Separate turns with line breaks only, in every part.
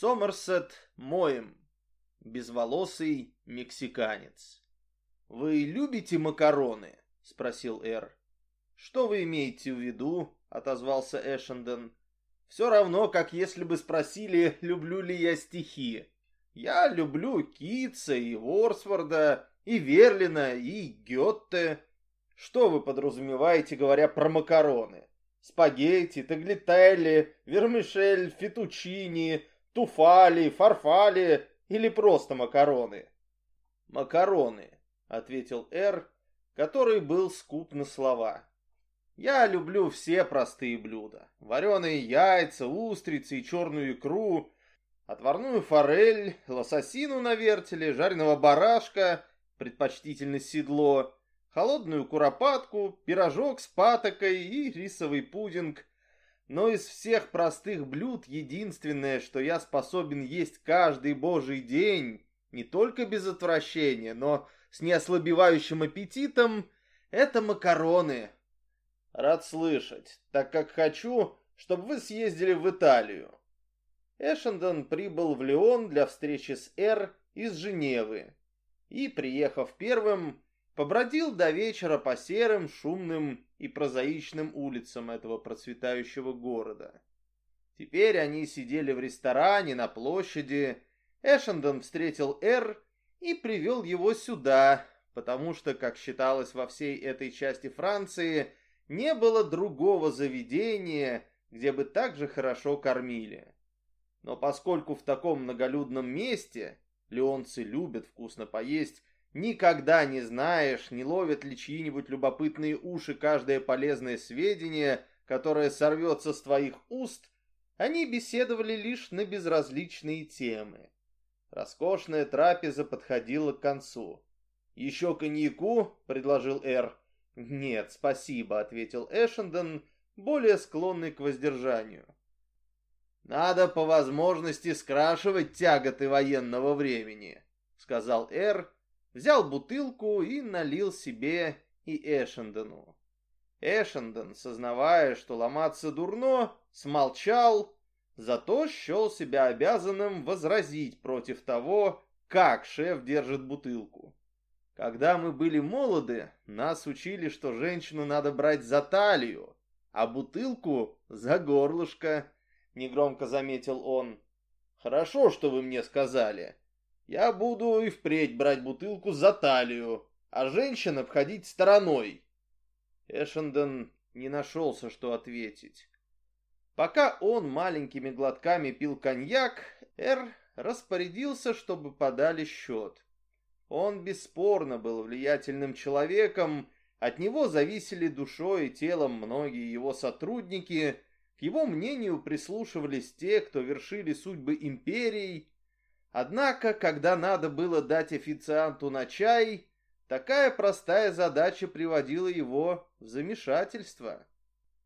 Сомерсет Моем, безволосый мексиканец. «Вы любите макароны?» — спросил Эр. «Что вы имеете в виду?» — отозвался Эшенден. «Все равно, как если бы спросили, люблю ли я стихи. Я люблю Китса и Ворсворда, и Верлина, и Гетте. Что вы подразумеваете, говоря про макароны? Спагетти, таглителли, вермишель, фетучини, туфали, фарфали или просто макароны?» «Макароны», — ответил Эр, который был скуп на слова. «Я люблю все простые блюда. Вареные яйца, устрицы и черную икру, отварную форель, лососину на вертеле, жареного барашка, предпочтительно седло, холодную куропатку, пирожок с патокой и рисовый пудинг. Но из всех простых блюд единственное, что я способен есть каждый божий день, не только без отвращения, но с неослабевающим аппетитом, это макароны. Рад слышать, так как хочу, чтобы вы съездили в Италию. Эшендон прибыл в Лион для встречи с Эр из Женевы и, приехав первым, побродил до вечера по серым, шумным и прозаичным улицам этого процветающего города. Теперь они сидели в ресторане на площади. Эшендон встретил Эр и привел его сюда, потому что, как считалось во всей этой части Франции, не было другого заведения, где бы так же хорошо кормили. Но поскольку в таком многолюдном месте леонцы любят вкусно поесть, никогда не знаешь, не ловят ли чьи-нибудь любопытные уши каждое полезное сведение, которое сорвется с твоих уст, они беседовали лишь на безразличные темы. Роскошная трапеза подходила к концу. «Еще коньяку?» — предложил Эр. «Нет, спасибо», — ответил Эшендон, более склонный к воздержанию. «Надо по возможности скрашивать тяготы военного времени», — сказал Эр, взял бутылку и налил себе и Эшендону. Эшендон, сознавая, что ломаться дурно, смолчал, зато счел себя обязанным возразить против того, как шеф держит бутылку. Когда мы были молоды, нас учили, что женщину надо брать за талию, а бутылку за горлышко негромко заметил он. Хорошо, что вы мне сказали. Я буду и впредь брать бутылку за талию, а женщин обходить стороной. Эшенден не нашелся, что ответить. Пока он маленькими глотками пил коньяк, Эр распорядился, чтобы подали счет. Он бесспорно был влиятельным человеком, от него зависели душой и телом многие его сотрудники, к его мнению прислушивались те, кто вершили судьбы империй. Однако, когда надо было дать официанту на чай, такая простая задача приводила его в замешательство,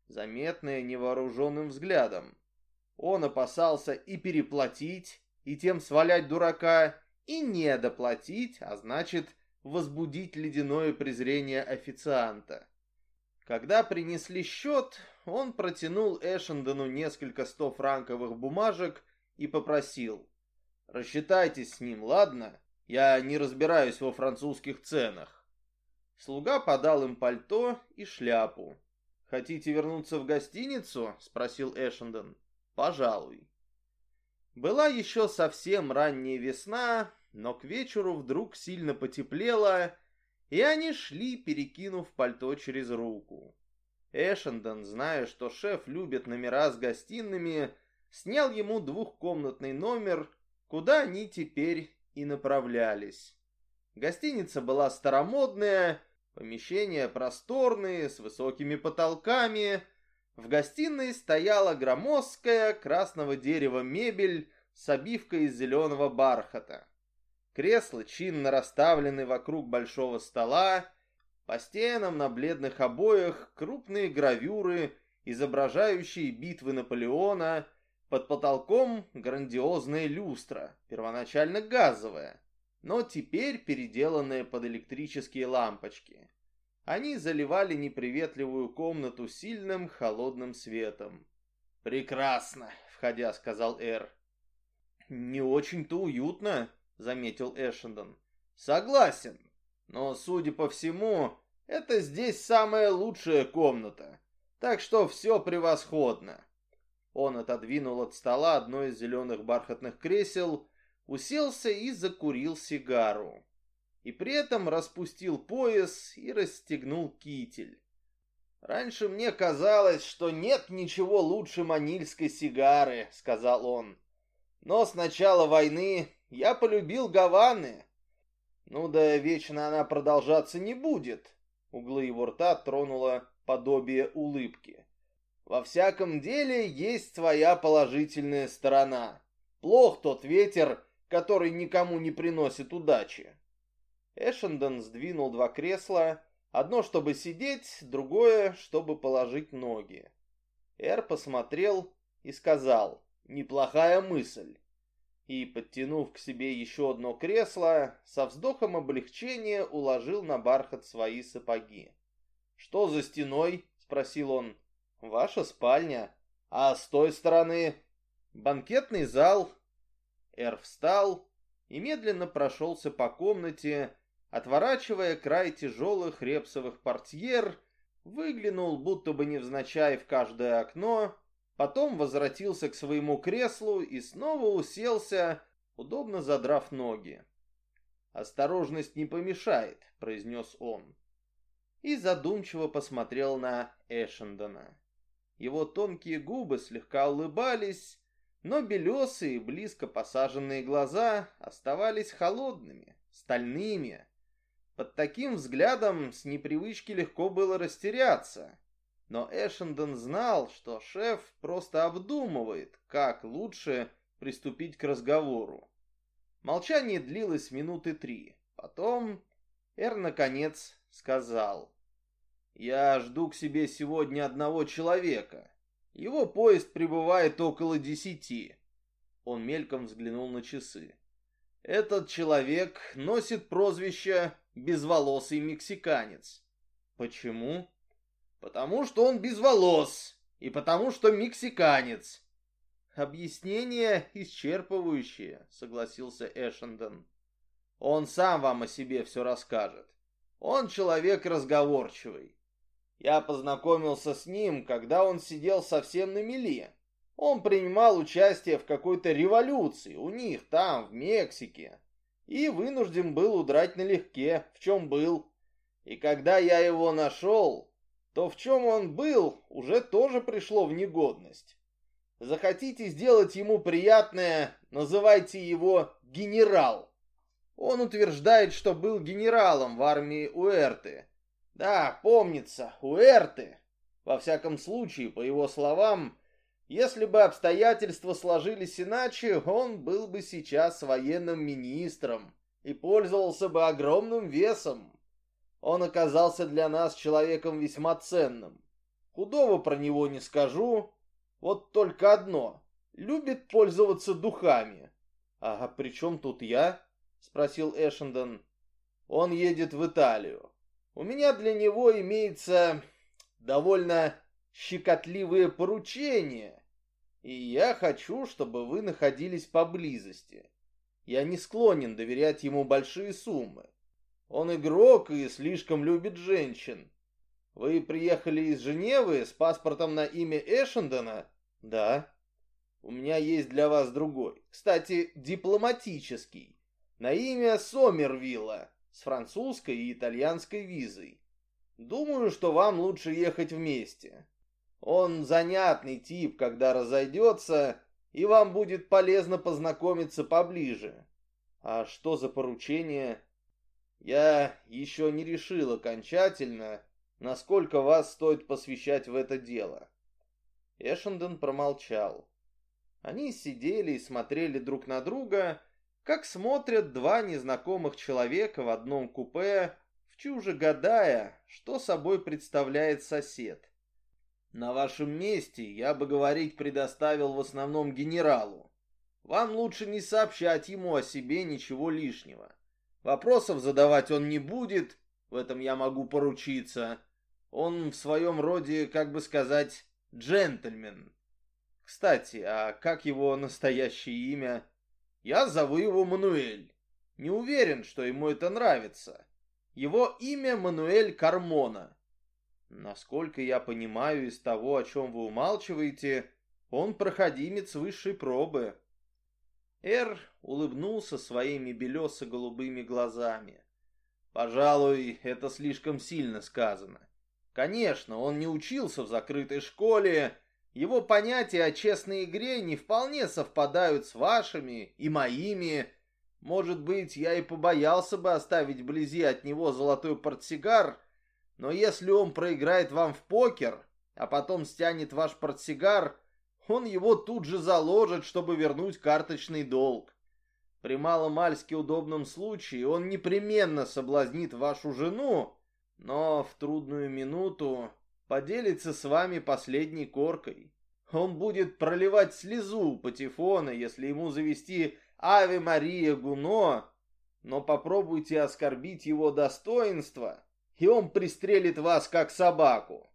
заметное невооруженным взглядом. Он опасался и переплатить, и тем свалять дурака, и не доплатить, а значит, возбудить ледяное презрение официанта. Когда принесли счет, он протянул Эшендону несколько сто франковых бумажек и попросил. «Рассчитайтесь с ним, ладно? Я не разбираюсь во французских ценах». Слуга подал им пальто и шляпу. «Хотите вернуться в гостиницу?» — спросил Эшендон. «Пожалуй». Была еще совсем ранняя весна, но к вечеру вдруг сильно потеплело, и они шли, перекинув пальто через руку. Эшендон, зная, что шеф любит номера с гостиными, снял ему двухкомнатный номер, куда они теперь и направлялись. Гостиница была старомодная, помещения просторные, с высокими потолками. В гостиной стояла громоздкая красного дерева мебель с обивкой из зеленого бархата. Кресла чинно расставлены вокруг большого стола, по стенам на бледных обоях крупные гравюры, изображающие битвы Наполеона, под потолком грандиозная люстра, первоначально газовая, но теперь переделанная под электрические лампочки. Они заливали неприветливую комнату сильным холодным светом. «Прекрасно!» — входя, сказал Эр. Не очень-то уютно, заметил Эшендон. Согласен, но, судя по всему, это здесь самая лучшая комната. Так что все превосходно. Он отодвинул от стола одно из зеленых бархатных кресел, уселся и закурил сигару. И при этом распустил пояс и расстегнул китель. «Раньше мне казалось, что нет ничего лучше манильской сигары», — сказал он. «Но с начала войны я полюбил Гаваны. Ну да вечно она продолжаться не будет». Углы его рта тронуло подобие улыбки. Во всяком деле есть своя положительная сторона. Плох тот ветер, который никому не приносит удачи. Эшендон сдвинул два кресла, одно чтобы сидеть, другое чтобы положить ноги. Эр посмотрел и сказал «Неплохая мысль». И, подтянув к себе еще одно кресло, со вздохом облегчения уложил на бархат свои сапоги. «Что за стеной?» — спросил он. Ваша спальня. А с той стороны банкетный зал. Эр встал и медленно прошелся по комнате, отворачивая край тяжелых репсовых портьер, выглянул, будто бы невзначай, в каждое окно, потом возвратился к своему креслу и снова уселся, удобно задрав ноги. «Осторожность не помешает», — произнес он. И задумчиво посмотрел на Эшендона. Его тонкие губы слегка улыбались, но белесые, близко посаженные глаза оставались холодными, стальными. Под таким взглядом с непривычки легко было растеряться. Но Эшендон знал, что шеф просто обдумывает, как лучше приступить к разговору. Молчание длилось минуты три. Потом Эр, наконец, сказал. Я жду к себе сегодня одного человека. Его поезд прибывает около десяти. Он мельком взглянул на часы. Этот человек носит прозвище «безволосый мексиканец». Почему? Потому что он безволос, и потому что мексиканец. Объяснение исчерпывающее, согласился Эшендон. Он сам вам о себе все расскажет. Он человек разговорчивый. Я познакомился с ним, когда он сидел совсем на мели. Он принимал участие в какой-то революции у них там, в Мексике. И вынужден был удрать налегке, в чем был. И когда я его нашел, то в чем он был, уже тоже пришло в негодность. Захотите сделать ему приятное, называйте его генерал. Он утверждает, что был генералом в армии Уэрты, да, помнится, Уэрты. Во всяком случае, по его словам, если бы обстоятельства сложились иначе, он был бы сейчас военным министром и пользовался бы огромным весом. Он оказался для нас человеком весьма ценным. Худого про него не скажу, вот только одно. Любит пользоваться духами. А при чем тут я? Спросил Эшендон. Он едет в Италию. У меня для него имеется довольно щекотливые поручения, и я хочу, чтобы вы находились поблизости. Я не склонен доверять ему большие суммы. Он игрок и слишком любит женщин. Вы приехали из Женевы с паспортом на имя Эшендона? Да. У меня есть для вас другой. Кстати, дипломатический. На имя Сомервилла с французской и итальянской визой. Думаю, что вам лучше ехать вместе. Он занятный тип, когда разойдется, и вам будет полезно познакомиться поближе. А что за поручение? Я еще не решил окончательно, насколько вас стоит посвящать в это дело. Эшенден промолчал. Они сидели и смотрели друг на друга, как смотрят два незнакомых человека в одном купе, в чуже гадая, что собой представляет сосед. На вашем месте я бы говорить предоставил в основном генералу. Вам лучше не сообщать ему о себе ничего лишнего. Вопросов задавать он не будет, в этом я могу поручиться. Он в своем роде, как бы сказать, джентльмен. Кстати, а как его настоящее имя? Я зову его Мануэль. Не уверен, что ему это нравится. Его имя Мануэль Кармона. Насколько я понимаю из того, о чем вы умалчиваете, он проходимец высшей пробы. Эр улыбнулся своими белесо-голубыми глазами. Пожалуй, это слишком сильно сказано. Конечно, он не учился в закрытой школе, его понятия о честной игре не вполне совпадают с вашими и моими. Может быть, я и побоялся бы оставить вблизи от него золотой портсигар, но если он проиграет вам в покер, а потом стянет ваш портсигар, он его тут же заложит, чтобы вернуть карточный долг. При маломальски удобном случае он непременно соблазнит вашу жену, но в трудную минуту поделится с вами последней коркой. Он будет проливать слезу Патефона, если ему завести Аве Мария Гуно, но попробуйте оскорбить его достоинство, и он пристрелит вас как собаку.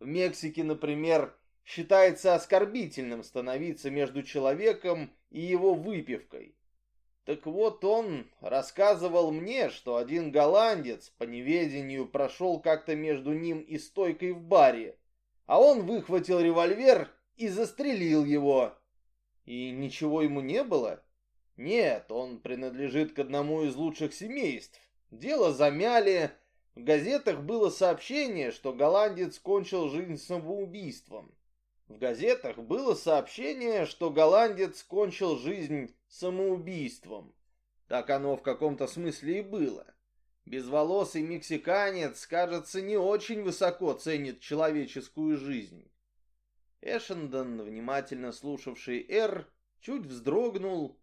В Мексике, например, считается оскорбительным становиться между человеком и его выпивкой. Так вот он рассказывал мне, что один голландец по неведению прошел как-то между ним и стойкой в баре, а он выхватил револьвер и застрелил его. И ничего ему не было? Нет, он принадлежит к одному из лучших семейств. Дело замяли. В газетах было сообщение, что голландец кончил жизнь самоубийством. В газетах было сообщение, что голландец кончил жизнь самоубийством. Так оно в каком-то смысле и было. Безволосый мексиканец, кажется, не очень высоко ценит человеческую жизнь. Эшендон, внимательно слушавший Эр, чуть вздрогнул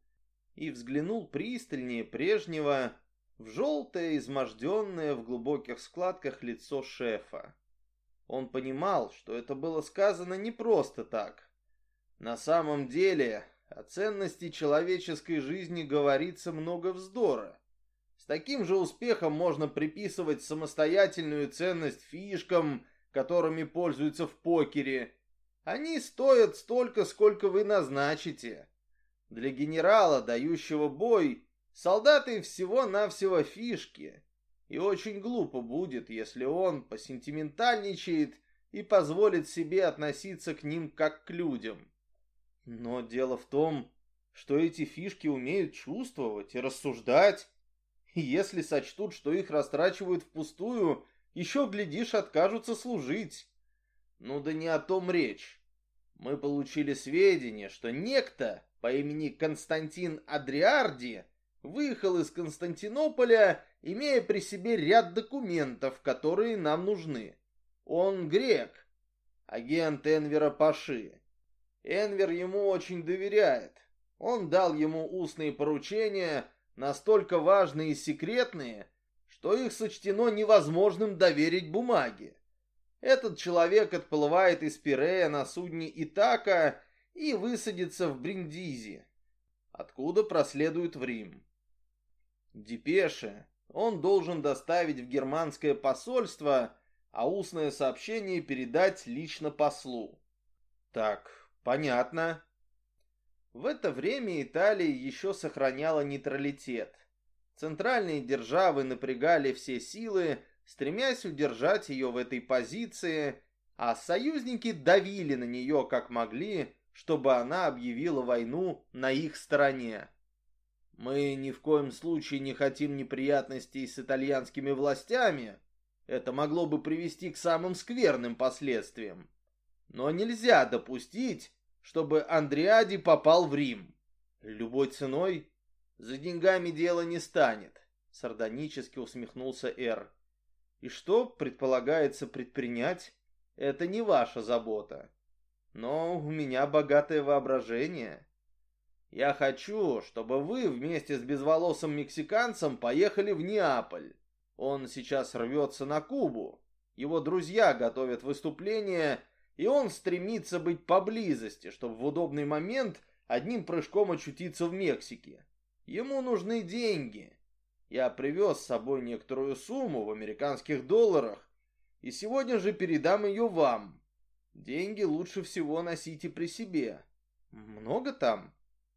и взглянул пристальнее прежнего в желтое, изможденное в глубоких складках лицо шефа. Он понимал, что это было сказано не просто так. На самом деле, о ценности человеческой жизни говорится много вздора. С таким же успехом можно приписывать самостоятельную ценность фишкам, которыми пользуются в покере. Они стоят столько, сколько вы назначите. Для генерала, дающего бой, солдаты всего-навсего фишки. И очень глупо будет, если он посентиментальничает и позволит себе относиться к ним как к людям. Но дело в том, что эти фишки умеют чувствовать и рассуждать. И если сочтут, что их растрачивают впустую, еще, глядишь, откажутся служить. Ну да не о том речь. Мы получили сведения, что некто по имени Константин Адриарди выехал из Константинополя, имея при себе ряд документов, которые нам нужны. Он грек, агент Энвера Паши. Энвер ему очень доверяет. Он дал ему устные поручения, настолько важные и секретные, что их сочтено невозможным доверить бумаге. Этот человек отплывает из Пирея на судне Итака и высадится в Бриндизи, откуда проследует в Рим. Депеши он должен доставить в германское посольство, а устное сообщение передать лично послу. Так, понятно. В это время Италия еще сохраняла нейтралитет. Центральные державы напрягали все силы, стремясь удержать ее в этой позиции, а союзники давили на нее как могли, чтобы она объявила войну на их стороне. Мы ни в коем случае не хотим неприятностей с итальянскими властями. Это могло бы привести к самым скверным последствиям. Но нельзя допустить, чтобы Андриади попал в Рим. Любой ценой за деньгами дело не станет, сардонически усмехнулся Эр. И что предполагается предпринять, это не ваша забота. Но у меня богатое воображение. Я хочу, чтобы вы вместе с безволосым мексиканцем поехали в Неаполь. Он сейчас рвется на Кубу. Его друзья готовят выступление, и он стремится быть поблизости, чтобы в удобный момент одним прыжком очутиться в Мексике. Ему нужны деньги. Я привез с собой некоторую сумму в американских долларах, и сегодня же передам ее вам. Деньги лучше всего носите при себе. Много там?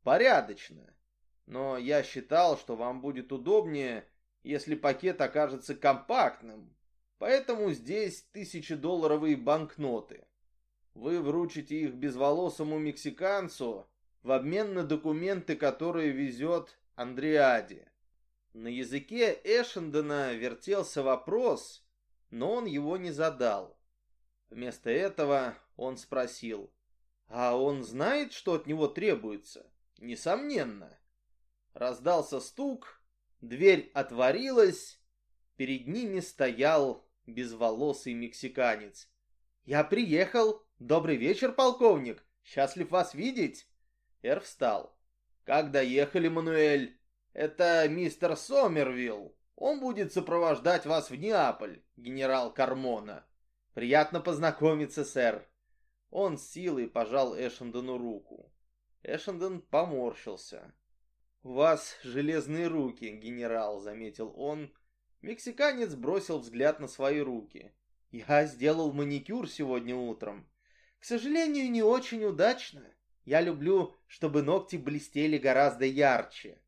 порядочно. Но я считал, что вам будет удобнее, если пакет окажется компактным. Поэтому здесь тысячедолларовые банкноты. Вы вручите их безволосому мексиканцу в обмен на документы, которые везет Андреаде. На языке Эшендена вертелся вопрос, но он его не задал. Вместо этого он спросил, а он знает, что от него требуется? Несомненно. Раздался стук, дверь отворилась, перед ними стоял безволосый мексиканец. «Я приехал. Добрый вечер, полковник. Счастлив вас видеть». Эр встал. «Как доехали, Мануэль?» «Это мистер Сомервилл. Он будет сопровождать вас в Неаполь, генерал Кармона. Приятно познакомиться, сэр». Он с силой пожал Эшендону руку. Эшендон поморщился. «У вас железные руки, генерал», — заметил он. Мексиканец бросил взгляд на свои руки. «Я сделал маникюр сегодня утром. К сожалению, не очень удачно. Я люблю, чтобы ногти блестели гораздо ярче».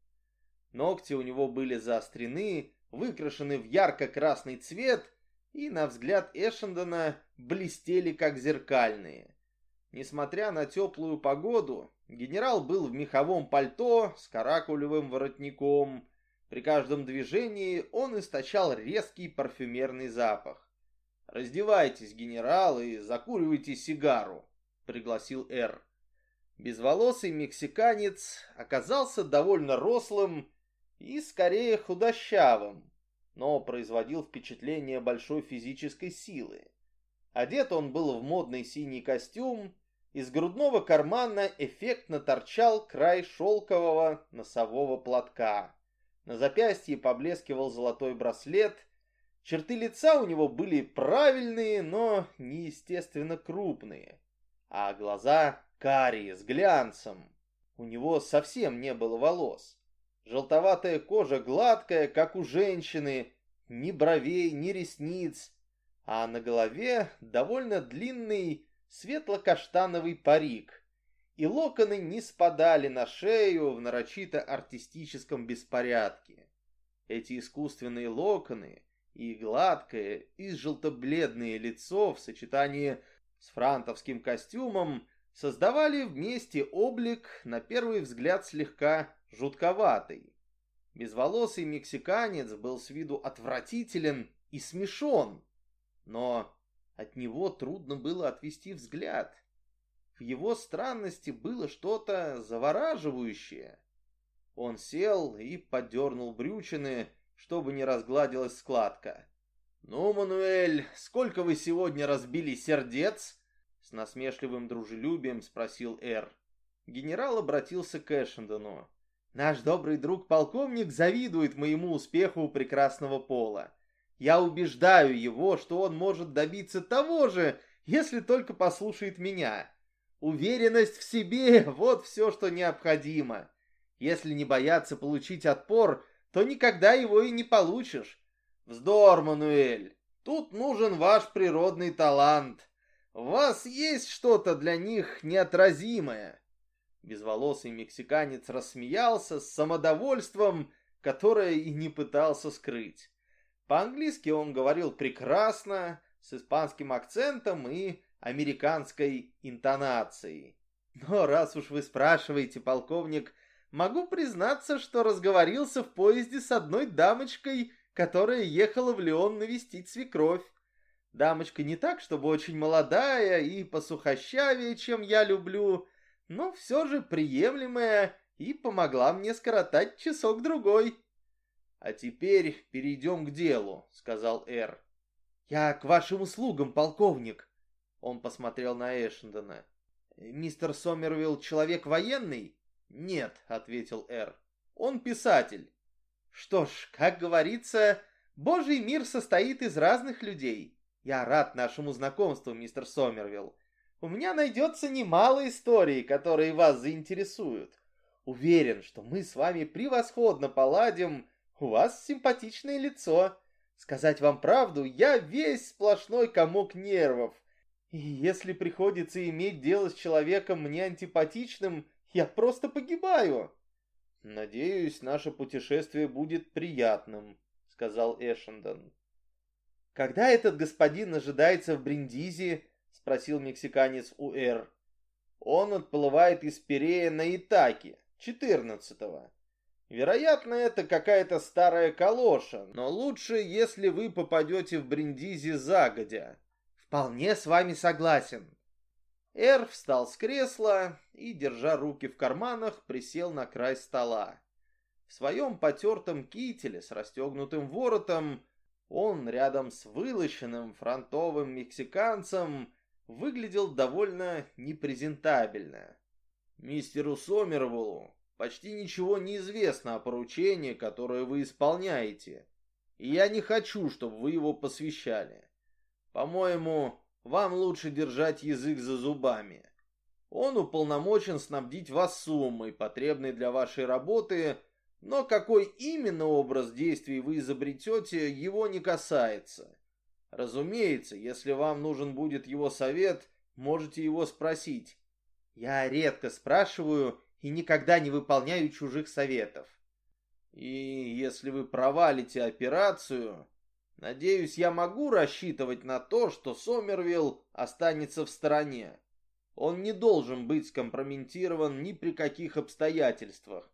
Ногти у него были заострены, выкрашены в ярко-красный цвет и, на взгляд Эшендона, блестели как зеркальные. Несмотря на теплую погоду, генерал был в меховом пальто с каракулевым воротником. При каждом движении он источал резкий парфюмерный запах. «Раздевайтесь, генерал, и закуривайте сигару», — пригласил Эр. Безволосый мексиканец оказался довольно рослым и скорее худощавым, но производил впечатление большой физической силы. Одет он был в модный синий костюм, из грудного кармана эффектно торчал край шелкового носового платка. На запястье поблескивал золотой браслет. Черты лица у него были правильные, но неестественно крупные. А глаза карие, с глянцем. У него совсем не было волос. Желтоватая кожа гладкая, как у женщины, ни бровей, ни ресниц, а на голове довольно длинный светло-каштановый парик, и локоны не спадали на шею в нарочито артистическом беспорядке. Эти искусственные локоны и гладкое, и желто-бледное лицо в сочетании с франтовским костюмом создавали вместе облик, на первый взгляд, слегка жутковатый. Безволосый мексиканец был с виду отвратителен и смешон, но от него трудно было отвести взгляд. В его странности было что-то завораживающее. Он сел и подернул брючины, чтобы не разгладилась складка. «Ну, Мануэль, сколько вы сегодня разбили сердец?» С насмешливым дружелюбием спросил Эр. Генерал обратился к Эшендону. «Наш добрый друг-полковник завидует моему успеху у прекрасного пола. Я убеждаю его, что он может добиться того же, если только послушает меня. Уверенность в себе – вот все, что необходимо. Если не бояться получить отпор, то никогда его и не получишь. Вздор, Мануэль. Тут нужен ваш природный талант. У вас есть что-то для них неотразимое. Безволосый мексиканец рассмеялся с самодовольством, которое и не пытался скрыть. По-английски он говорил прекрасно, с испанским акцентом и американской интонацией. Но раз уж вы спрашиваете, полковник, могу признаться, что разговорился в поезде с одной дамочкой, которая ехала в Леон навестить свекровь. Дамочка не так, чтобы очень молодая и посухощавее, чем я люблю, но все же приемлемая и помогла мне скоротать часок-другой. «А теперь перейдем к делу», — сказал Эр. «Я к вашим услугам, полковник». Он посмотрел на Эшендона. «Мистер Сомервилл человек военный?» «Нет», — ответил Эр. «Он писатель». «Что ж, как говорится, Божий мир состоит из разных людей. Я рад нашему знакомству, мистер Сомервилл. У меня найдется немало историй, которые вас заинтересуют. Уверен, что мы с вами превосходно поладим у вас симпатичное лицо. Сказать вам правду, я весь сплошной комок нервов. И если приходится иметь дело с человеком мне антипатичным, я просто погибаю. «Надеюсь, наше путешествие будет приятным», — сказал Эшендон.
«Когда этот господин ожидается в Бриндизи?» — спросил мексиканец у Эр.
«Он отплывает из Перея на Итаке, 14-го. Вероятно, это какая-то старая калоша, но лучше, если вы попадете в Бриндизи загодя».
«Вполне с вами согласен»,
Эр встал с кресла и, держа руки в карманах, присел на край стола. В своем потертом кителе с расстегнутым воротом он рядом с вылощенным фронтовым мексиканцем выглядел довольно непрезентабельно. Мистеру Сомервулу почти ничего не известно о поручении, которое вы исполняете, и я не хочу, чтобы вы его посвящали. По-моему, вам лучше держать язык за зубами. Он уполномочен снабдить вас суммой, потребной для вашей работы, но какой именно образ действий вы изобретете, его не касается. Разумеется, если вам нужен будет его совет, можете его спросить.
Я редко спрашиваю и никогда не выполняю чужих советов.
И если вы провалите операцию, Надеюсь, я могу рассчитывать на то, что Сомервилл останется в стороне. Он не должен быть скомпрометирован ни при каких обстоятельствах.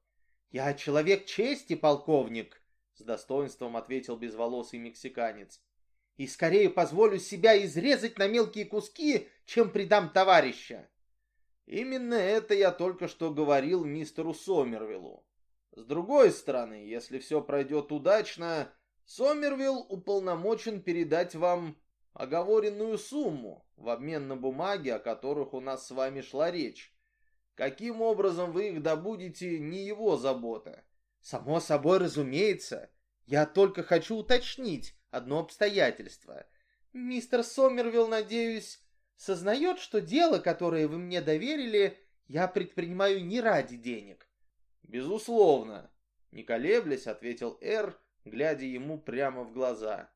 «Я человек чести, полковник», — с достоинством ответил безволосый мексиканец. «И скорее позволю себя изрезать на мелкие куски, чем предам товарища».
Именно это я только что говорил мистеру Сомервиллу. С другой стороны, если все пройдет удачно, Сомервилл уполномочен передать вам оговоренную сумму в обмен на бумаги, о которых у нас с вами шла речь. Каким образом вы их добудете, не его забота.
Само собой разумеется. Я только хочу уточнить одно обстоятельство. Мистер Сомервилл, надеюсь, сознает, что дело, которое вы мне доверили, я предпринимаю не ради денег.
Безусловно. Не колеблясь, ответил Эр, глядя ему прямо в глаза.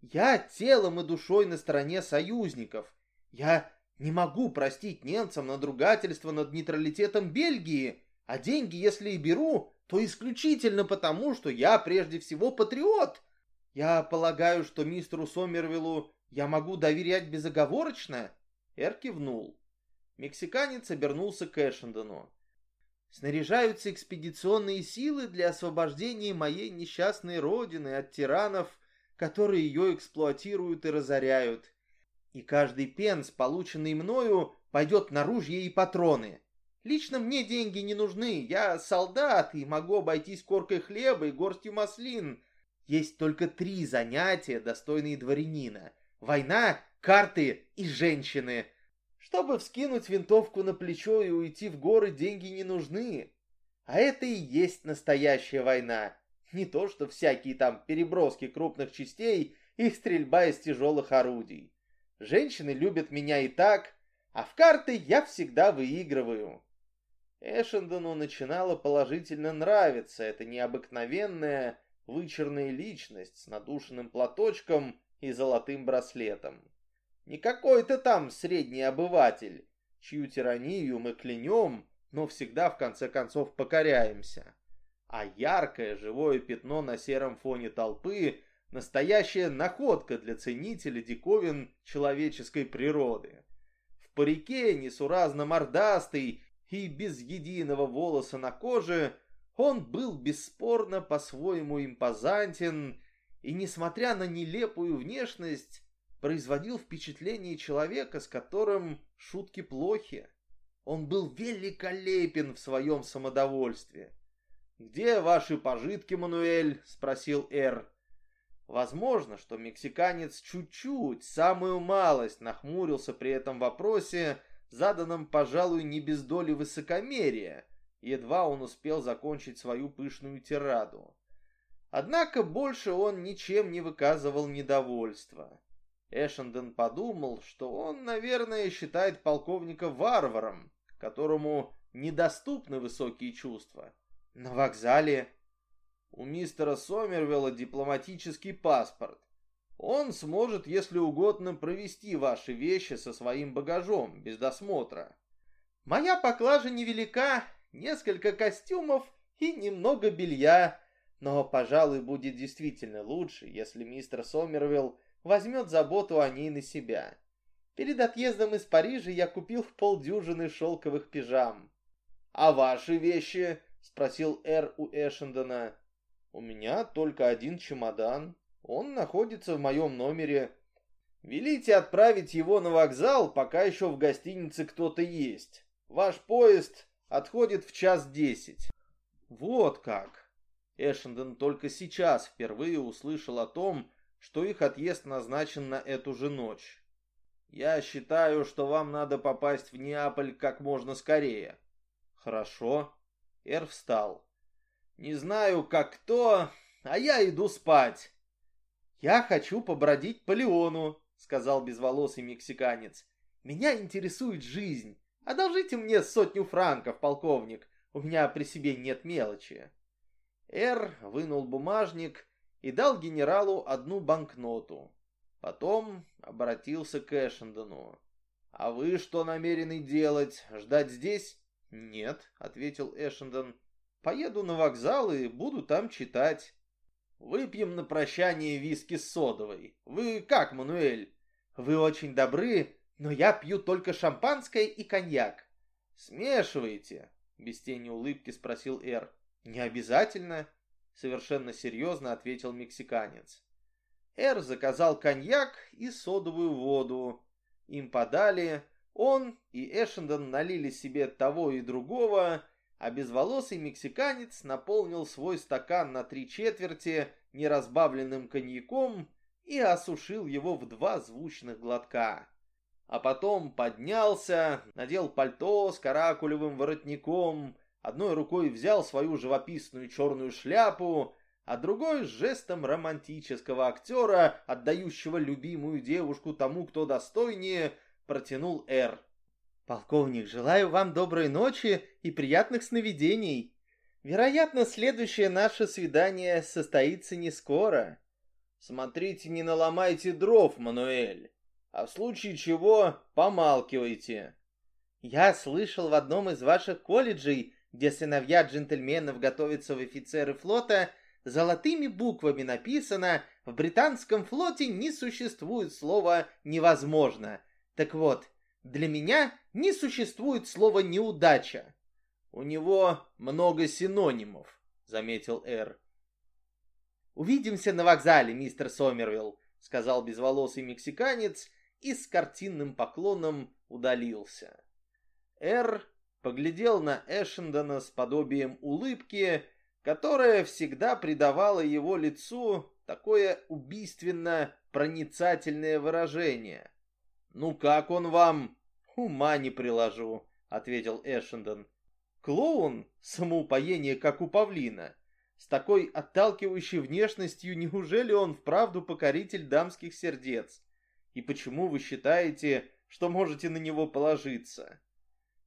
«Я телом и душой на стороне союзников. Я не могу простить немцам надругательство над нейтралитетом Бельгии, а деньги, если и беру, то исключительно потому, что я прежде всего патриот. Я полагаю, что мистеру Сомервиллу я могу доверять безоговорочно?» Эр кивнул. Мексиканец обернулся к Эшендону снаряжаются экспедиционные силы для освобождения моей несчастной родины от тиранов, которые ее эксплуатируют и разоряют. И каждый пенс, полученный мною, пойдет на ружья и патроны. Лично мне деньги не нужны, я солдат и могу обойтись коркой хлеба и горстью маслин. Есть только три занятия, достойные дворянина. Война, карты и женщины. Чтобы вскинуть винтовку на плечо и уйти в горы, деньги не нужны. А это и есть настоящая война. Не то, что всякие там переброски крупных частей и стрельба из тяжелых орудий. Женщины любят меня и так, а в карты я всегда выигрываю. Эшендону начинала положительно нравиться эта необыкновенная, вычурная личность с надушенным платочком и золотым браслетом. Не какой-то там средний обыватель, чью тиранию мы клянем, но всегда в конце концов покоряемся. А яркое живое пятно на сером фоне толпы — настоящая находка для ценителя диковин человеческой природы. В парике, несуразно мордастый и без единого волоса на коже, он был бесспорно по-своему импозантен, и, несмотря на нелепую внешность, производил впечатление человека, с которым шутки плохи. Он был великолепен в своем самодовольстве. «Где ваши пожитки, Мануэль?» — спросил Эр. Возможно, что мексиканец чуть-чуть, самую малость, нахмурился при этом вопросе, заданном, пожалуй, не без доли высокомерия, едва он успел закончить свою пышную тираду. Однако больше он ничем не выказывал недовольства. Эшенден подумал, что он, наверное, считает полковника варваром, которому недоступны высокие чувства. На вокзале у мистера Сомервелла дипломатический паспорт. Он сможет, если угодно, провести ваши вещи со своим багажом, без досмотра. Моя поклажа невелика, несколько костюмов и немного белья, но, пожалуй, будет действительно лучше, если мистер Сомервилл возьмет заботу о ней на себя. Перед отъездом из Парижа я купил полдюжины шелковых пижам. «А ваши вещи?» — спросил Эр у Эшендона. «У меня только один чемодан. Он находится в моем номере. Велите отправить его на вокзал, пока еще в гостинице кто-то есть. Ваш поезд отходит в час десять». «Вот как!» Эшендон только сейчас впервые услышал о том, что их отъезд назначен на эту же ночь. Я считаю, что вам надо попасть в Неаполь как можно скорее. Хорошо. Эр встал. Не знаю, как кто, а я иду спать. Я хочу побродить по Леону, сказал безволосый мексиканец. Меня интересует жизнь. Одолжите мне сотню франков, полковник. У меня при себе нет мелочи. Эр вынул бумажник и дал генералу одну банкноту. Потом обратился к Эшендону. «А вы что намерены делать? Ждать здесь?» «Нет», — ответил Эшендон. «Поеду на вокзал и буду там читать». «Выпьем на прощание виски с содовой. Вы как, Мануэль?» «Вы очень добры, но я пью только шампанское и коньяк». «Смешиваете?» — без тени улыбки спросил Эр. «Не обязательно», — совершенно серьезно ответил мексиканец. Эр заказал коньяк и содовую воду. Им подали, он и Эшендон налили себе того и другого, а безволосый мексиканец наполнил свой стакан на три четверти неразбавленным коньяком и осушил его в два звучных глотка. А потом поднялся, надел пальто с каракулевым воротником, одной рукой взял свою живописную черную шляпу, а другой жестом романтического актера, отдающего любимую девушку тому, кто достойнее, протянул Эр. «Полковник, желаю вам доброй ночи и приятных сновидений. Вероятно, следующее наше свидание состоится не скоро. Смотрите, не наломайте дров, Мануэль, а в случае чего помалкивайте». «Я слышал в одном из ваших колледжей, где сыновья джентльменов готовятся в офицеры флота, золотыми буквами написано «В британском флоте не существует слова «невозможно». Так вот, для меня не существует слова «неудача». У него много синонимов, заметил Эр. «Увидимся на вокзале, мистер Сомервилл», — сказал безволосый мексиканец и с картинным поклоном удалился. Эр поглядел на Эшендона с подобием улыбки, которая всегда придавала его лицу такое убийственно проницательное выражение. «Ну как он вам?» «Ума не приложу», — ответил Эшендон. «Клоун — самоупоение, как у павлина. С такой отталкивающей внешностью неужели он вправду покоритель дамских сердец? И почему вы считаете, что можете на него положиться?»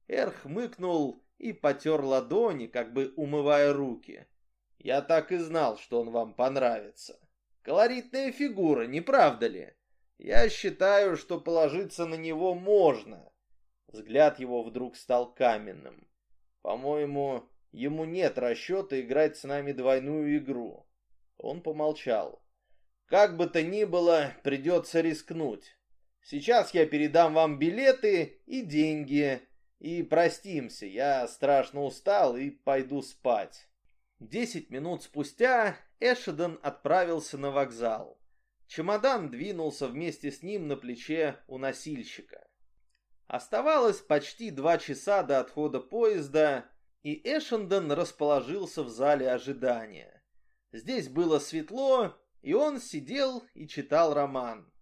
Эр хмыкнул и потер ладони, как бы умывая руки. «Я так и знал, что он вам понравится. Колоритная фигура, не правда ли? Я считаю, что положиться на него можно». Взгляд его вдруг стал каменным. «По-моему, ему нет расчета играть с нами двойную игру». Он помолчал. «Как бы то ни было, придется рискнуть. Сейчас я передам вам билеты и деньги, и простимся, я страшно устал и пойду спать. Десять минут спустя Эшеден отправился на вокзал. Чемодан двинулся вместе с ним на плече у носильщика. Оставалось почти два часа до отхода поезда, и Эшенден расположился в зале ожидания. Здесь было светло, и он сидел и читал роман.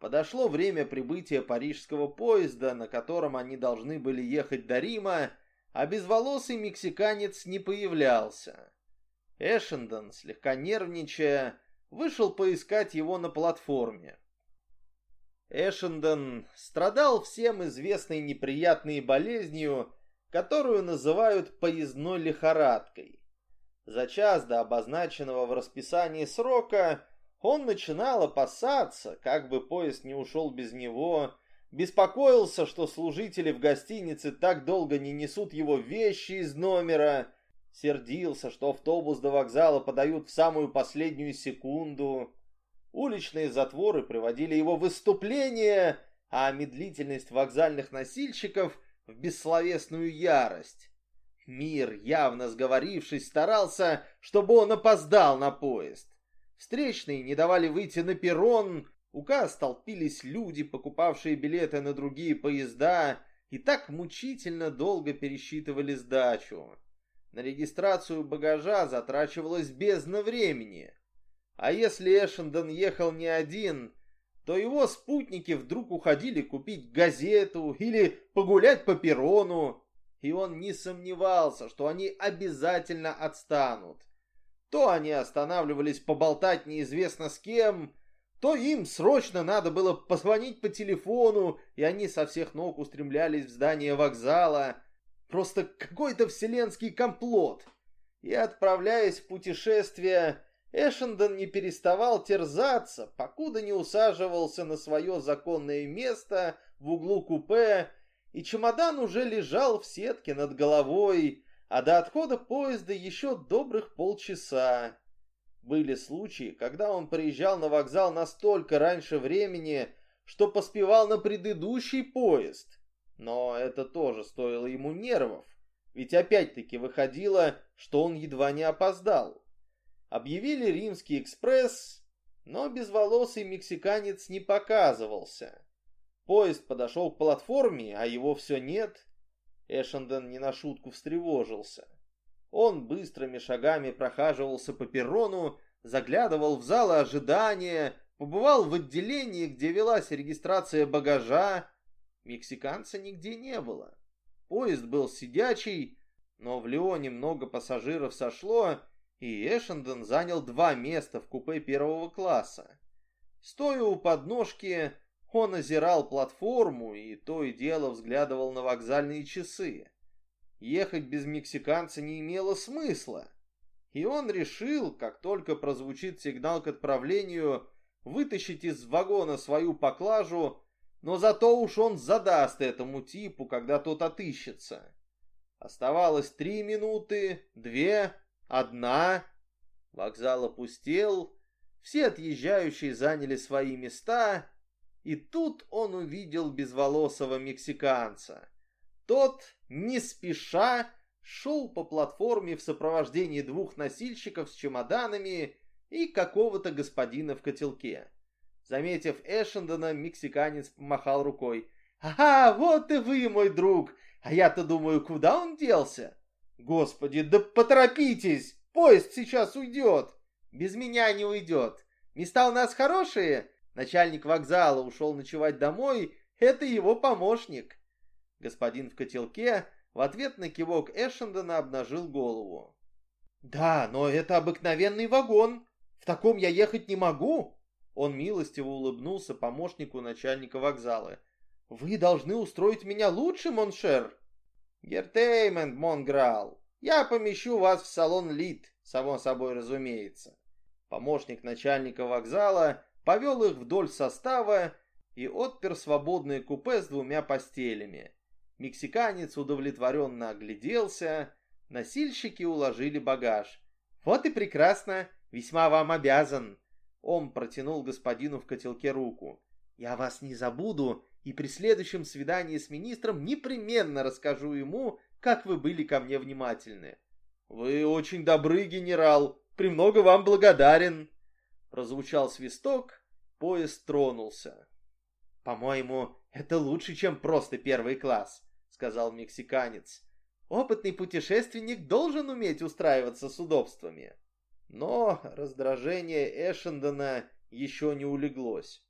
Подошло время прибытия парижского поезда, на котором они должны были ехать до Рима, а безволосый мексиканец не появлялся. Эшендон, слегка нервничая, вышел поискать его на платформе. Эшендон страдал всем известной неприятной болезнью, которую называют поездной лихорадкой. За час до обозначенного в расписании срока он начинал опасаться, как бы поезд не ушел без него, беспокоился, что служители в гостинице так долго не несут его вещи из номера,
сердился, что автобус до вокзала подают в самую последнюю секунду. Уличные затворы приводили его в выступление, а медлительность вокзальных носильщиков в бессловесную ярость. Мир, явно сговорившись, старался, чтобы он опоздал на поезд. Встречные не давали выйти на перрон, у касс столпились люди, покупавшие билеты на другие поезда, и так мучительно долго пересчитывали сдачу. На регистрацию багажа затрачивалось бездна времени. А если Эшендон ехал не один, то его спутники вдруг уходили купить газету или погулять по перрону, и он не сомневался, что они обязательно отстанут. То они останавливались поболтать неизвестно с кем, то им срочно надо было позвонить по телефону, и они со всех ног устремлялись в здание вокзала. Просто какой-то вселенский комплот. И отправляясь в путешествие, Эшендон не переставал терзаться, покуда не усаживался на свое законное место в углу купе, и чемодан уже лежал в сетке над головой, а до отхода поезда еще добрых полчаса. Были случаи, когда он приезжал на вокзал настолько раньше времени, что поспевал на предыдущий поезд. Но это тоже стоило ему нервов, ведь опять-таки выходило, что он едва не опоздал. Объявили римский экспресс, но безволосый мексиканец не показывался. Поезд подошел к платформе, а его все нет. Эшенден не на шутку встревожился. Он быстрыми шагами прохаживался по перрону, заглядывал в залы ожидания, побывал в отделении, где велась регистрация багажа. Мексиканца нигде не было. Поезд был сидячий, но в Леоне много пассажиров сошло, и Эшенден занял два места в купе первого класса. Стоя у подножки, он озирал платформу и то и дело взглядывал на вокзальные часы. Ехать без мексиканца не имело смысла. И он решил, как только прозвучит сигнал к отправлению, вытащить из вагона свою поклажу, но зато уж он задаст этому типу, когда тот отыщется. Оставалось три минуты, две, одна. Вокзал опустел, все отъезжающие заняли свои места, и тут он увидел безволосого мексиканца. Тот, не спеша, шел по платформе в сопровождении двух носильщиков с чемоданами и какого-то господина в котелке. Заметив Эшендона, мексиканец помахал рукой. «Ага, вот и вы, мой друг! А я-то думаю, куда он делся?» «Господи, да поторопитесь! Поезд сейчас уйдет!» «Без меня не уйдет. Места у нас хорошие?» Начальник вокзала ушел ночевать домой. Это его помощник. Господин в котелке в ответ на кивок Эшендона обнажил голову. «Да, но это обыкновенный вагон. В таком я ехать не могу!» Он милостиво улыбнулся помощнику начальника вокзала. «Вы должны устроить меня лучше, mon cher!» «Certainement, mon général, я помещу вас в salon-lit, само собой разумеется». Помощник начальника вокзала повел их вдоль состава и отпер свободное купе с двумя постелями. Мексиканец удовлетворенно огляделся, носильщики уложили багаж. «Вот и прекрасно, весьма вам обязан!» Он протянул господину в котелке руку. «Я вас не забуду, и при следующем свидании с министром непременно расскажу ему, как вы были ко мне внимательны». «Вы очень добры, генерал, премного вам благодарен!» Прозвучал свисток, поезд тронулся. «По-моему, это лучше, чем просто первый класс», сказал мексиканец. Опытный путешественник должен уметь устраиваться с удобствами. Но раздражение Эшендона еще не улеглось.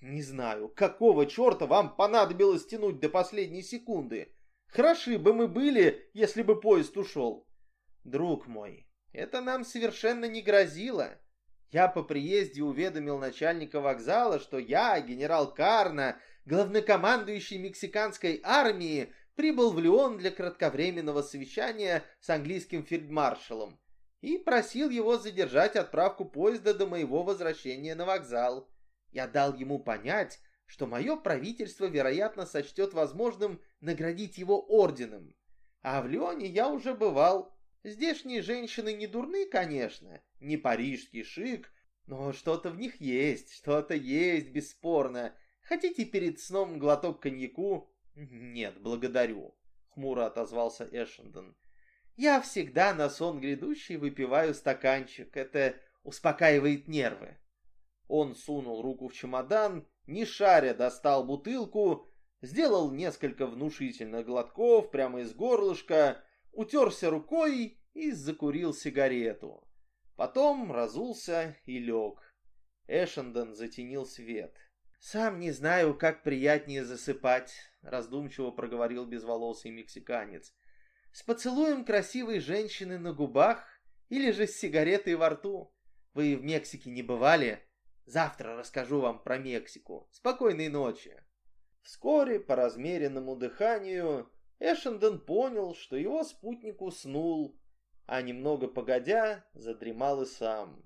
Не знаю, какого черта вам понадобилось тянуть до последней секунды? Хороши бы мы были, если бы поезд ушел. Друг мой, это нам совершенно не грозило. Я по приезде уведомил начальника вокзала, что я, генерал Карна, главнокомандующий мексиканской армии, прибыл в Лион для кратковременного совещания с английским фельдмаршалом и просил его задержать отправку поезда до моего возвращения на вокзал. Я дал ему понять, что мое правительство, вероятно, сочтет возможным наградить его орденом. А в Лионе я уже бывал.
Здешние женщины не дурны, конечно, не парижский шик, но что-то в них есть, что-то есть, бесспорно. Хотите перед сном глоток коньяку? Нет, благодарю, хмуро отозвался Эшендон. Я всегда на сон грядущий выпиваю стаканчик, это успокаивает нервы. Он сунул руку в чемодан, не шаря достал бутылку, сделал несколько внушительных глотков прямо из горлышка, утерся рукой и закурил сигарету. Потом разулся и лег. Эшендон затенил свет. «Сам не знаю, как приятнее засыпать», — раздумчиво проговорил безволосый мексиканец. «С поцелуем красивой женщины на губах или же с сигаретой во рту? Вы в Мексике не бывали? Завтра расскажу вам про Мексику. Спокойной ночи». Вскоре, по размеренному дыханию, Эшендон понял, что его спутник уснул, а немного погодя задремал и сам.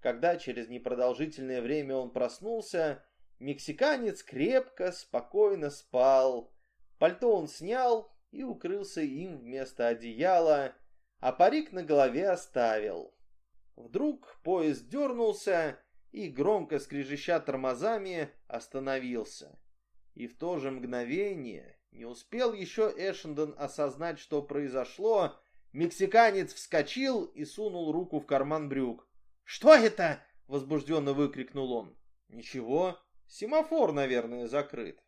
Когда через непродолжительное время он проснулся, мексиканец крепко, спокойно спал. Пальто он снял и укрылся им вместо одеяла, а парик на голове оставил. Вдруг поезд дернулся и, громко скрежеща тормозами, остановился. И в то же мгновение не успел еще Эшендон осознать, что произошло. Мексиканец вскочил и сунул руку в карман брюк. «Что это?» — возбужденно выкрикнул он. «Ничего, семафор, наверное, закрыт».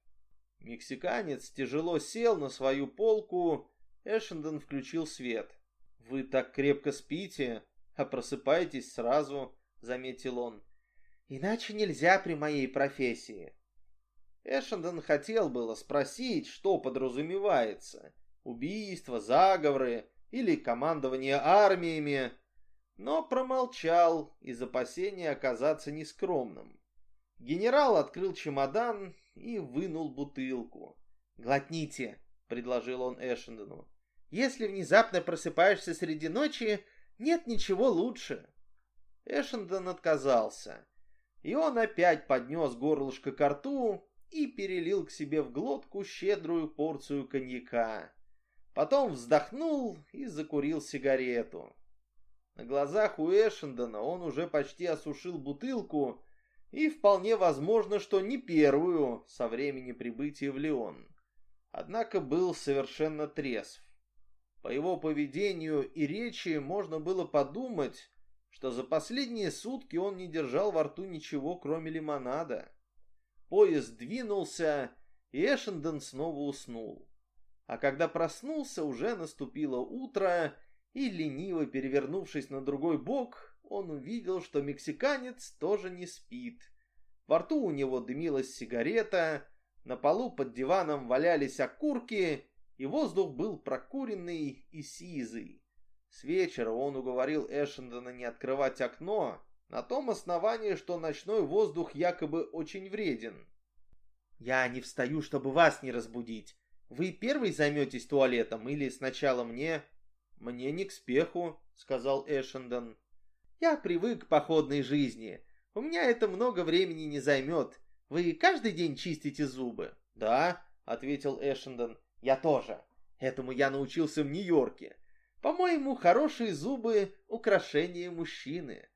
Мексиканец тяжело сел на свою полку. Эшендон включил свет. «Вы так крепко спите, а просыпаетесь сразу», — заметил он. «Иначе нельзя при моей профессии. Эшендон хотел было спросить, что подразумевается. Убийство, заговоры или командование армиями, но промолчал из опасения оказаться нескромным. Генерал открыл чемодан и вынул бутылку. «Глотните», — предложил он Эшендону. «Если внезапно просыпаешься среди ночи, нет ничего лучше». Эшендон отказался, и он опять поднес горлышко к рту и перелил к себе в глотку щедрую порцию коньяка. Потом вздохнул и закурил сигарету. На глазах у Эшендона он уже почти осушил бутылку, и вполне возможно, что не первую со времени прибытия в Леон. Однако был совершенно трезв. По его поведению и речи можно было подумать, что за последние сутки он не держал во рту ничего, кроме лимонада. Поезд двинулся, и Эшенден снова уснул. А когда проснулся, уже наступило утро, и, лениво перевернувшись на другой бок, он увидел, что мексиканец тоже не спит. Во рту у него дымилась сигарета, на полу под диваном валялись окурки, и воздух был прокуренный и сизый. С вечера он уговорил Эшендона не открывать окно, на том основании, что ночной воздух якобы очень вреден. «Я не встаю, чтобы вас не разбудить. Вы первый займетесь туалетом или сначала мне?» «Мне не к спеху», — сказал Эшендон. «Я привык к походной жизни. У меня это много времени не займет. Вы каждый день чистите зубы?» «Да», — ответил Эшендон. «Я тоже. Этому я научился в Нью-Йорке. По-моему, хорошие зубы — украшение мужчины».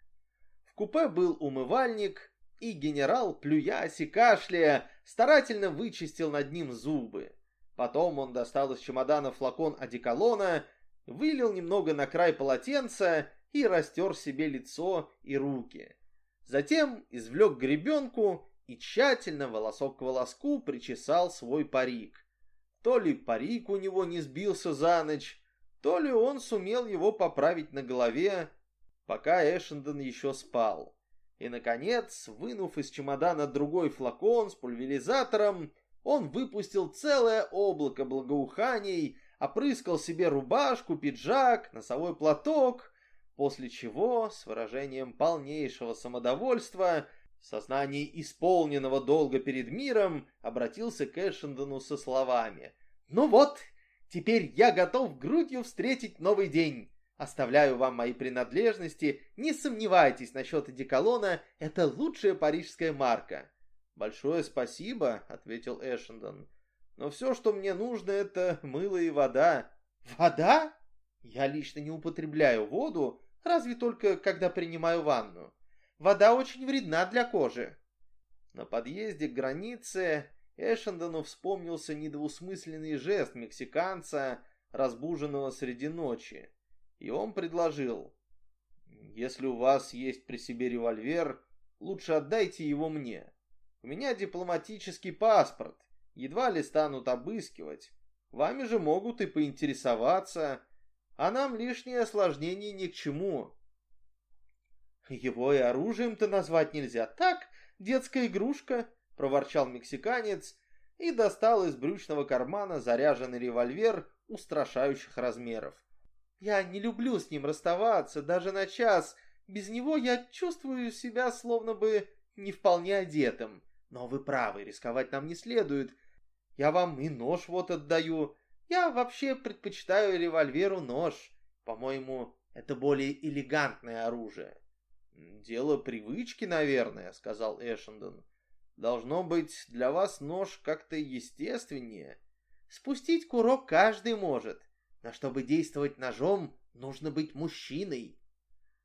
Купе был умывальник, и генерал, плюясь и кашляя, старательно вычистил над ним зубы. Потом он достал из чемодана флакон одеколона, вылил немного на край полотенца и растер себе лицо и руки. Затем извлек гребенку и тщательно волосок к волоску причесал свой парик. То ли парик у него не сбился за ночь, то ли он сумел его поправить на голове, пока Эшендон еще спал. И, наконец, вынув из чемодана другой флакон с пульверизатором, он выпустил целое облако благоуханий, опрыскал себе рубашку, пиджак, носовой платок, после чего, с выражением полнейшего самодовольства, в сознании исполненного долга перед миром, обратился к Эшендону со словами «Ну вот, теперь я готов грудью встретить новый день. Оставляю вам мои принадлежности. Не сомневайтесь насчет одеколона. Это лучшая парижская марка. Большое спасибо, ответил Эшендон. Но все, что мне нужно, это мыло и вода. Вода? Я лично не употребляю воду, разве только когда принимаю ванну. Вода очень вредна для кожи.
На подъезде к границе Эшендону вспомнился недвусмысленный жест мексиканца, разбуженного среди ночи, и он предложил, «Если у вас есть при себе револьвер, лучше отдайте его мне. У меня дипломатический паспорт, едва ли станут обыскивать, вами же могут и поинтересоваться, а нам лишнее осложнение ни к чему».
«Его и оружием-то назвать нельзя, так, детская игрушка», — проворчал мексиканец и достал из брючного кармана заряженный револьвер устрашающих размеров. «Я не люблю с ним расставаться даже на час. Без него я чувствую себя словно бы не вполне одетым. Но вы правы, рисковать нам не следует. Я вам и нож вот отдаю. Я вообще предпочитаю револьверу нож. По-моему, это более элегантное оружие».
«Дело привычки, наверное», — сказал Эшендон. Должно быть, для вас нож как-то естественнее.
Спустить курок каждый может, но чтобы действовать ножом, нужно быть мужчиной.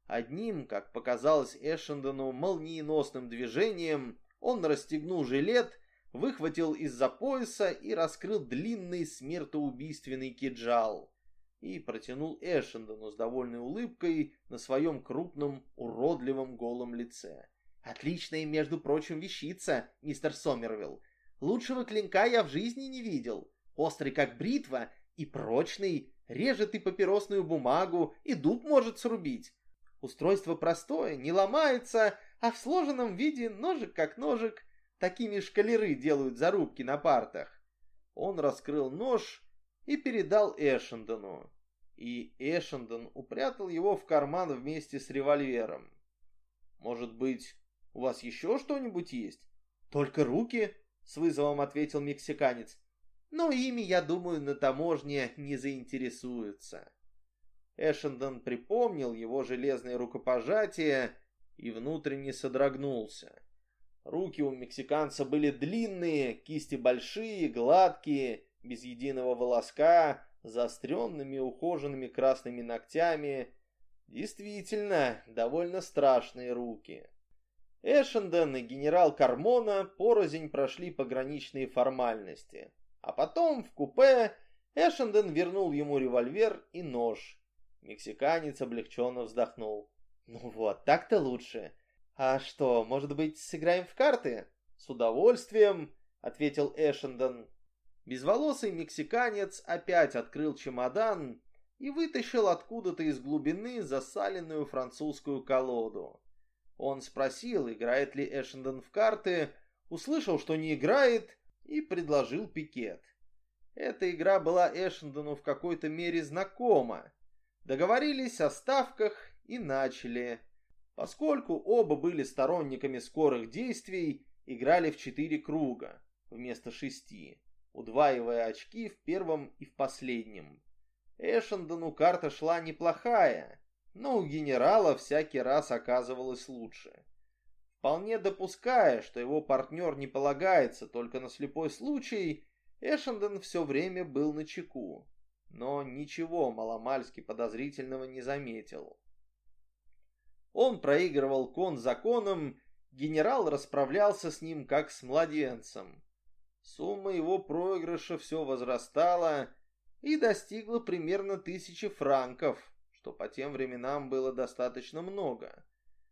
Одним, как показалось Эшендону, молниеносным движением он расстегнул жилет, выхватил из-за пояса и раскрыл длинный смертоубийственный кинжал и протянул Эшендону с довольной улыбкой на своем крупном, уродливом голом лице.
Отличная, между прочим, вещица, мистер Сомервилл. Лучшего клинка я в жизни не видел. Острый, как бритва, и прочный, режет и папиросную бумагу, и дуб может срубить. Устройство простое, не ломается, а в сложенном виде ножик как ножик. Такими шкалеры делают зарубки на партах.
Он раскрыл нож и передал Эшендону. И Эшендон упрятал его в карман вместе с револьвером. Может быть, у вас еще что-нибудь есть?
Только руки, с вызовом ответил мексиканец. Но ими, я думаю, на таможне не заинтересуются.
Эшендон припомнил его железное рукопожатие и внутренне содрогнулся. Руки у мексиканца были длинные, кисти большие, гладкие, без единого волоска, заостренными ухоженными красными ногтями. Действительно, довольно страшные руки. Эшенден и генерал Кармона порознь прошли пограничные формальности. А потом в купе Эшенден вернул ему револьвер и нож. Мексиканец облегченно вздохнул.
«Ну вот, так-то лучше. А что, может быть, сыграем в карты?»
«С удовольствием», — ответил Эшенден. Безволосый мексиканец опять открыл чемодан и вытащил откуда-то из глубины засаленную французскую колоду. Он спросил, играет ли Эшендон в карты, услышал, что не играет, и предложил пикет. Эта игра была Эшендону в какой-то мере знакома. Договорились о ставках и начали. Поскольку оба были сторонниками скорых действий, играли в четыре круга вместо шести, удваивая очки в первом и в последнем. Эшендону карта шла неплохая, но у генерала всякий раз оказывалось лучше. Вполне допуская, что его партнер не полагается только на слепой случай, Эшенден все время был на чеку, но ничего маломальски подозрительного не заметил. Он проигрывал кон за коном, генерал расправлялся с ним как с младенцем. Сумма его проигрыша все возрастала и достигла примерно тысячи франков, что по тем временам было достаточно много.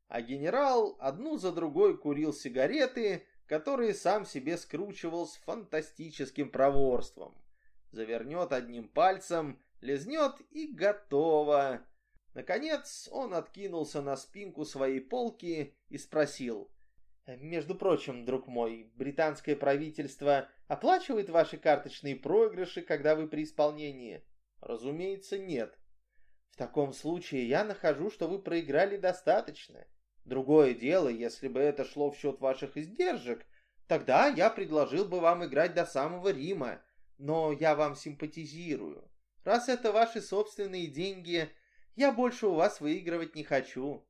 А генерал одну за другой курил сигареты, которые сам себе скручивал с фантастическим проворством. Завернет одним пальцем, лизнет и готово. Наконец он откинулся на спинку своей полки и спросил. «Между прочим, друг мой, британское правительство оплачивает ваши карточные проигрыши, когда вы при исполнении?» «Разумеется, нет», в таком случае я нахожу, что вы проиграли достаточно. Другое дело, если бы это шло в счет ваших издержек, тогда я предложил бы вам играть до самого Рима, но я вам симпатизирую. Раз это ваши собственные деньги, я больше у вас выигрывать не хочу.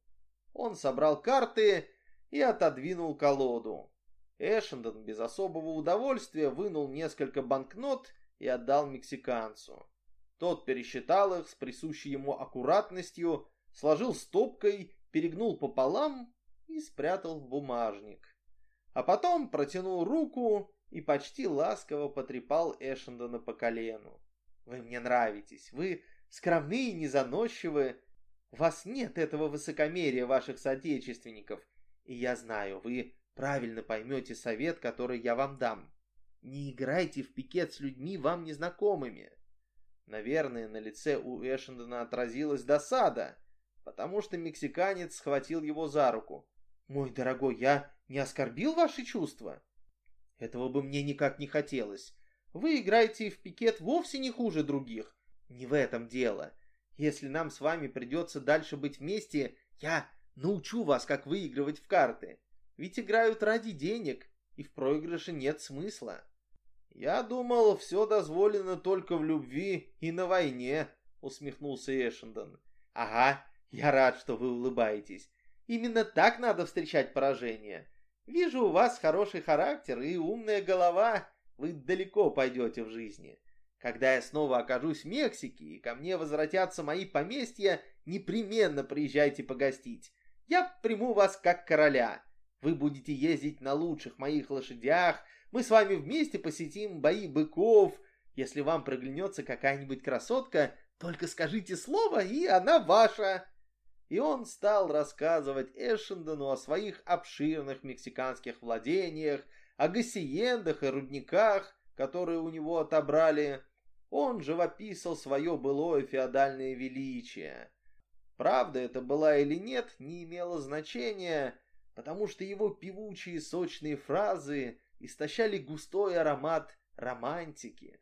Он собрал карты и отодвинул колоду. Эшендон без особого удовольствия вынул несколько банкнот и отдал мексиканцу. Тот пересчитал их с присущей ему аккуратностью, сложил стопкой, перегнул пополам и спрятал в бумажник. А потом протянул руку и почти ласково потрепал Эшендона по колену. «Вы мне нравитесь, вы скромны и незаносчивы, вас нет этого высокомерия ваших соотечественников, и я знаю, вы правильно поймете совет, который я вам дам. Не играйте в пикет с людьми вам незнакомыми. Наверное, на лице у Эшендона отразилась досада, потому что мексиканец схватил его за руку. «Мой дорогой, я не оскорбил ваши чувства?» «Этого бы мне никак не хотелось. Вы играете в пикет вовсе не хуже других. Не в этом дело. Если нам с вами придется дальше быть вместе, я научу вас, как выигрывать в карты. Ведь играют ради денег, и в проигрыше нет смысла. Я думал, все дозволено только в любви и на войне, усмехнулся Эшендон. Ага, я рад, что вы улыбаетесь. Именно так надо встречать поражение. Вижу у вас хороший характер и умная голова. Вы далеко пойдете в жизни. Когда я снова окажусь в Мексике и ко мне возвратятся мои поместья, непременно приезжайте погостить. Я приму вас как короля. Вы будете ездить на лучших моих лошадях, мы с вами вместе посетим бои быков. Если вам проглянется какая-нибудь красотка, только скажите слово, и она ваша. И он стал рассказывать Эшендону о своих обширных мексиканских владениях, о гасиендах и рудниках, которые у него отобрали. Он живописал свое былое феодальное величие. Правда это была или нет, не имело значения, потому что его певучие сочные фразы истощали густой аромат романтики.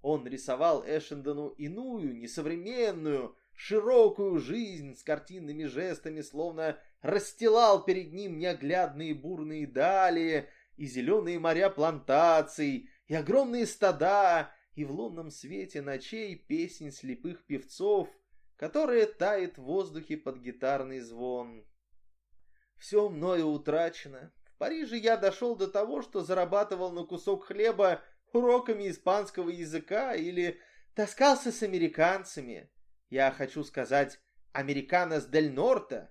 Он рисовал Эшендону иную, несовременную, широкую жизнь с картинными жестами, словно расстилал перед ним неоглядные бурные дали и зеленые моря плантаций, и огромные стада, и в лунном свете ночей песнь слепых певцов, которая тает в воздухе под гитарный звон. Все мною утрачено. В Париже я дошел до того, что зарабатывал на кусок хлеба уроками испанского языка или таскался с американцами. Я хочу сказать, американос дель Норта.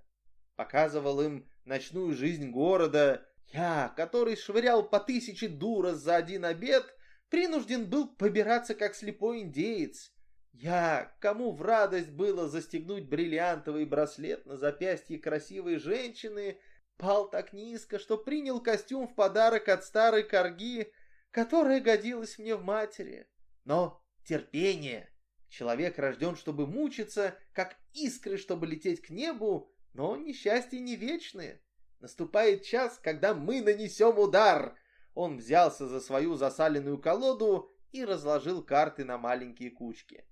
Показывал им ночную жизнь города. Я, который швырял по тысяче дура за один обед, принужден был побираться как слепой индеец. Я, кому в радость было застегнуть бриллиантовый браслет на запястье красивой женщины, пал так низко, что принял костюм в подарок от старой корги, которая годилась мне в матери. Но терпение. Человек рожден, чтобы мучиться, как искры, чтобы лететь к небу, но несчастье не вечное. Наступает час, когда мы нанесем удар. Он взялся за свою засаленную колоду и разложил карты на маленькие кучки.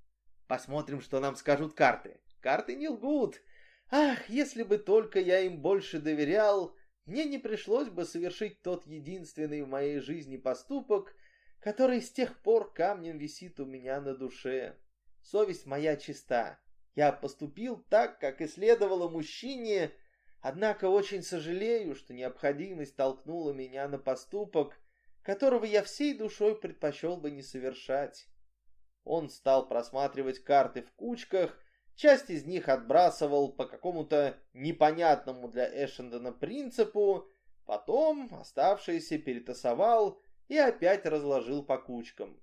Посмотрим, что нам скажут карты. Карты не лгут. Ах, если бы только я им больше доверял, мне не пришлось бы совершить тот единственный в моей жизни поступок, который с тех пор камнем висит у меня на душе. Совесть моя чиста. Я поступил так, как и следовало мужчине, однако очень сожалею, что необходимость толкнула меня на поступок, которого я всей душой предпочел бы не совершать. Он стал просматривать карты в кучках, Часть из них отбрасывал по какому-то непонятному для Эшендона принципу, потом оставшиеся перетасовал и опять разложил по кучкам.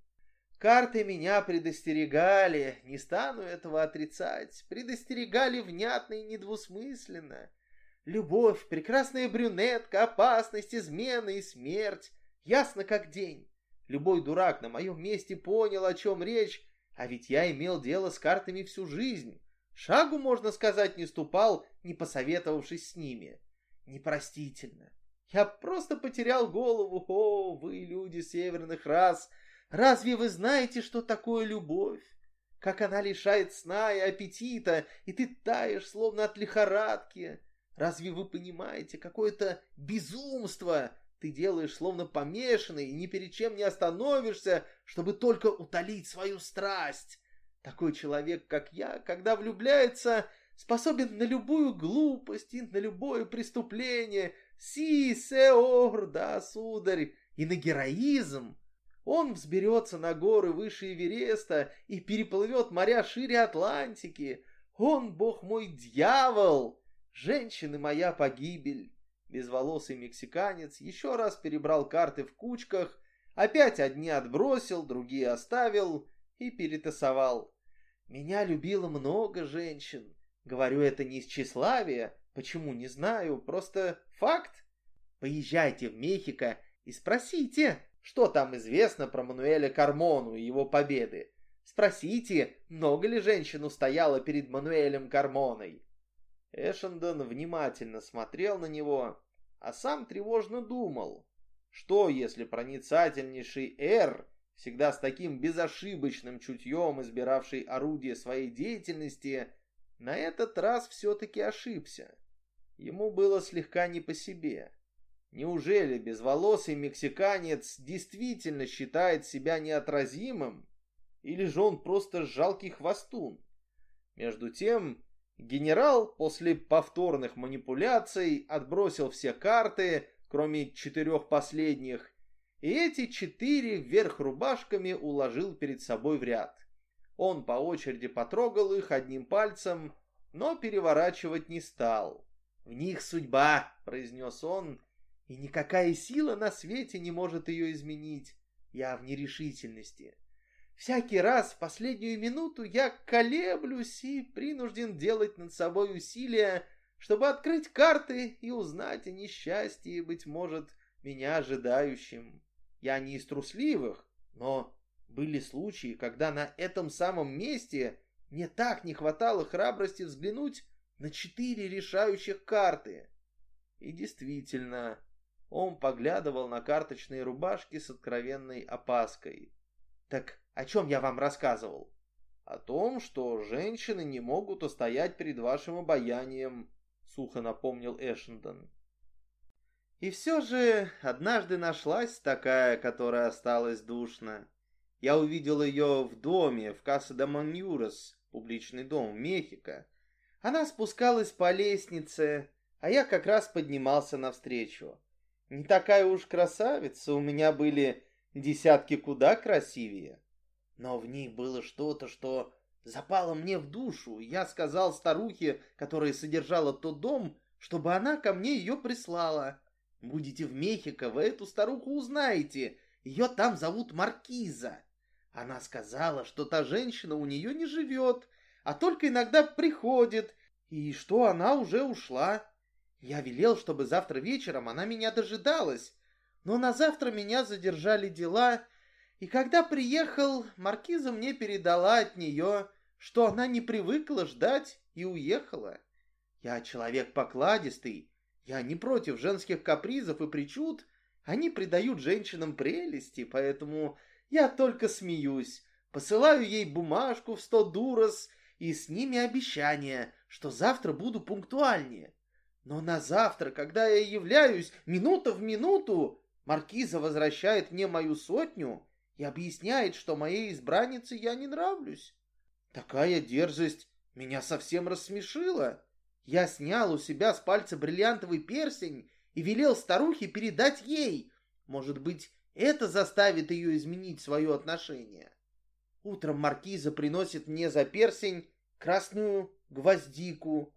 Карты меня предостерегали, не стану этого отрицать, предостерегали внятно и недвусмысленно. Любовь, прекрасная брюнетка, опасность, измена и смерть, ясно как день. Любой дурак на моем месте понял, о чем речь, а ведь я имел дело с картами всю жизнь. Шагу, можно сказать, не ступал, не посоветовавшись с ними. Непростительно. Я просто потерял голову. О, вы, люди северных рас, разве вы знаете, что такое любовь? Как она лишает сна и аппетита, и ты таешь, словно от лихорадки. Разве вы понимаете, какое-то безумство ты делаешь, словно помешанный, и ни перед чем не остановишься, чтобы только утолить свою страсть? Такой человек, как я, когда влюбляется, способен на любую глупость и на любое преступление. Си, сеор, да, сударь, и на героизм.
Он взберется на горы выше Эвереста и переплывет моря шире Атлантики. Он, бог мой, дьявол! Женщины моя погибель!» Безволосый мексиканец еще раз перебрал карты в кучках, опять одни отбросил, другие оставил и перетасовал. «Меня любило много женщин. Говорю это не из тщеславия, почему, не знаю, просто факт. Поезжайте в Мехико и спросите, что там известно про Мануэля Кармону и его победы. Спросите, много ли женщин устояло перед Мануэлем Кармоной. Эшендон внимательно смотрел на него, а сам тревожно думал, что если проницательнейший Эр, всегда с таким безошибочным чутьем избиравший орудие своей деятельности, на этот раз все-таки ошибся. Ему было слегка не по себе. Неужели безволосый мексиканец действительно считает себя неотразимым? Или же он просто жалкий хвостун? Между тем, генерал после повторных манипуляций отбросил все карты, кроме четырех последних, и эти четыре вверх рубашками уложил перед собой в ряд. Он по очереди потрогал их одним пальцем, но переворачивать не стал. «В них судьба», — произнес он, и никакая сила на свете не может ее изменить. Я в нерешительности. Всякий раз в последнюю минуту я колеблюсь и принужден делать над собой усилия, чтобы открыть карты и узнать о несчастье, быть может, меня ожидающим. Я не из трусливых, но были случаи, когда на этом самом месте мне так не хватало храбрости взглянуть на четыре решающих карты. И действительно, он поглядывал на карточные рубашки с откровенной опаской. «Так о чем я вам рассказывал?» «О том, что женщины не могут устоять перед вашим обаянием», — сухо напомнил Эшендон. «И все же однажды нашлась такая, которая осталась душно. Я увидел ее в доме в Касса де Маньюрос, публичный дом в Мехико. Она спускалась по лестнице, а я как раз поднимался навстречу. Не такая уж красавица, у меня были десятки куда красивее. Но в ней было что-то, что запало мне в душу. Я сказал старухе, которая содержала тот дом, чтобы она ко мне ее прислала. Будете в Мехико, вы эту старуху узнаете. Ее там зовут Маркиза. Она сказала, что та женщина у нее не живет, а только иногда приходит, и что она уже ушла. Я велел, чтобы завтра вечером она меня дожидалась, но на завтра меня задержали дела, и когда приехал, маркиза мне передала от нее, что она не привыкла ждать и уехала. Я человек покладистый, я не против женских капризов и причуд, они придают женщинам прелести, поэтому я только смеюсь, посылаю ей бумажку в сто дурос и с ними обещание, что завтра буду пунктуальнее. Но на завтра, когда я являюсь минута в минуту, маркиза возвращает мне мою сотню и объясняет, что моей избраннице я не нравлюсь. Такая дерзость меня совсем рассмешила. Я снял у себя с пальца бриллиантовый перстень и велел старухе передать ей. Может быть, это заставит ее изменить свое отношение. Утром маркиза приносит мне за перстень красную гвоздику,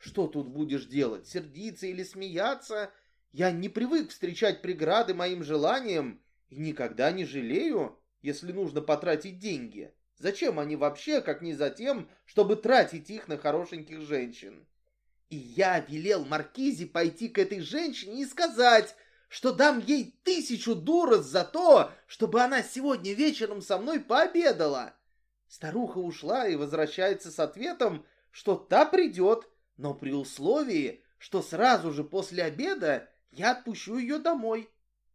что тут будешь делать, сердиться или смеяться? Я не привык встречать преграды моим желаниям и никогда не жалею, если нужно потратить деньги. Зачем они вообще, как не за тем, чтобы тратить их на хорошеньких женщин? И я велел Маркизе пойти к этой женщине и сказать, что дам ей тысячу дурос за то, чтобы она сегодня вечером со мной пообедала. Старуха ушла и возвращается с ответом, что та придет, но при условии, что сразу же после обеда я отпущу ее домой.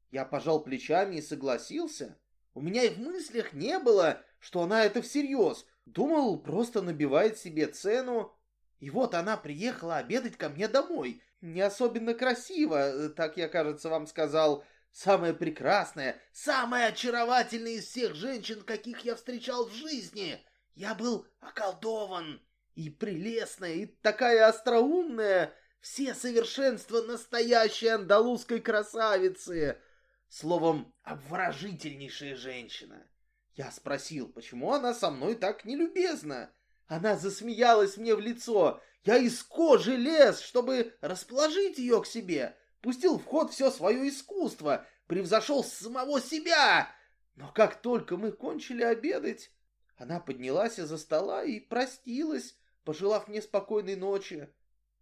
Я пожал плечами и согласился. У меня и в мыслях не было, что она это всерьез. Думал, просто набивает себе цену. И вот она приехала обедать ко мне домой. Не особенно красиво, так я, кажется, вам сказал. Самая прекрасная, самая очаровательная из всех женщин, каких я встречал в жизни. Я был околдован и прелестная, и такая остроумная, все совершенства настоящей андалузской красавицы. Словом, обворожительнейшая женщина. Я спросил, почему она со мной так нелюбезна. Она засмеялась мне в лицо. Я из кожи лез, чтобы расположить ее к себе. Пустил в ход все свое искусство, превзошел самого себя. Но как только мы кончили обедать, она поднялась из-за стола и простилась, пожелав мне спокойной ночи.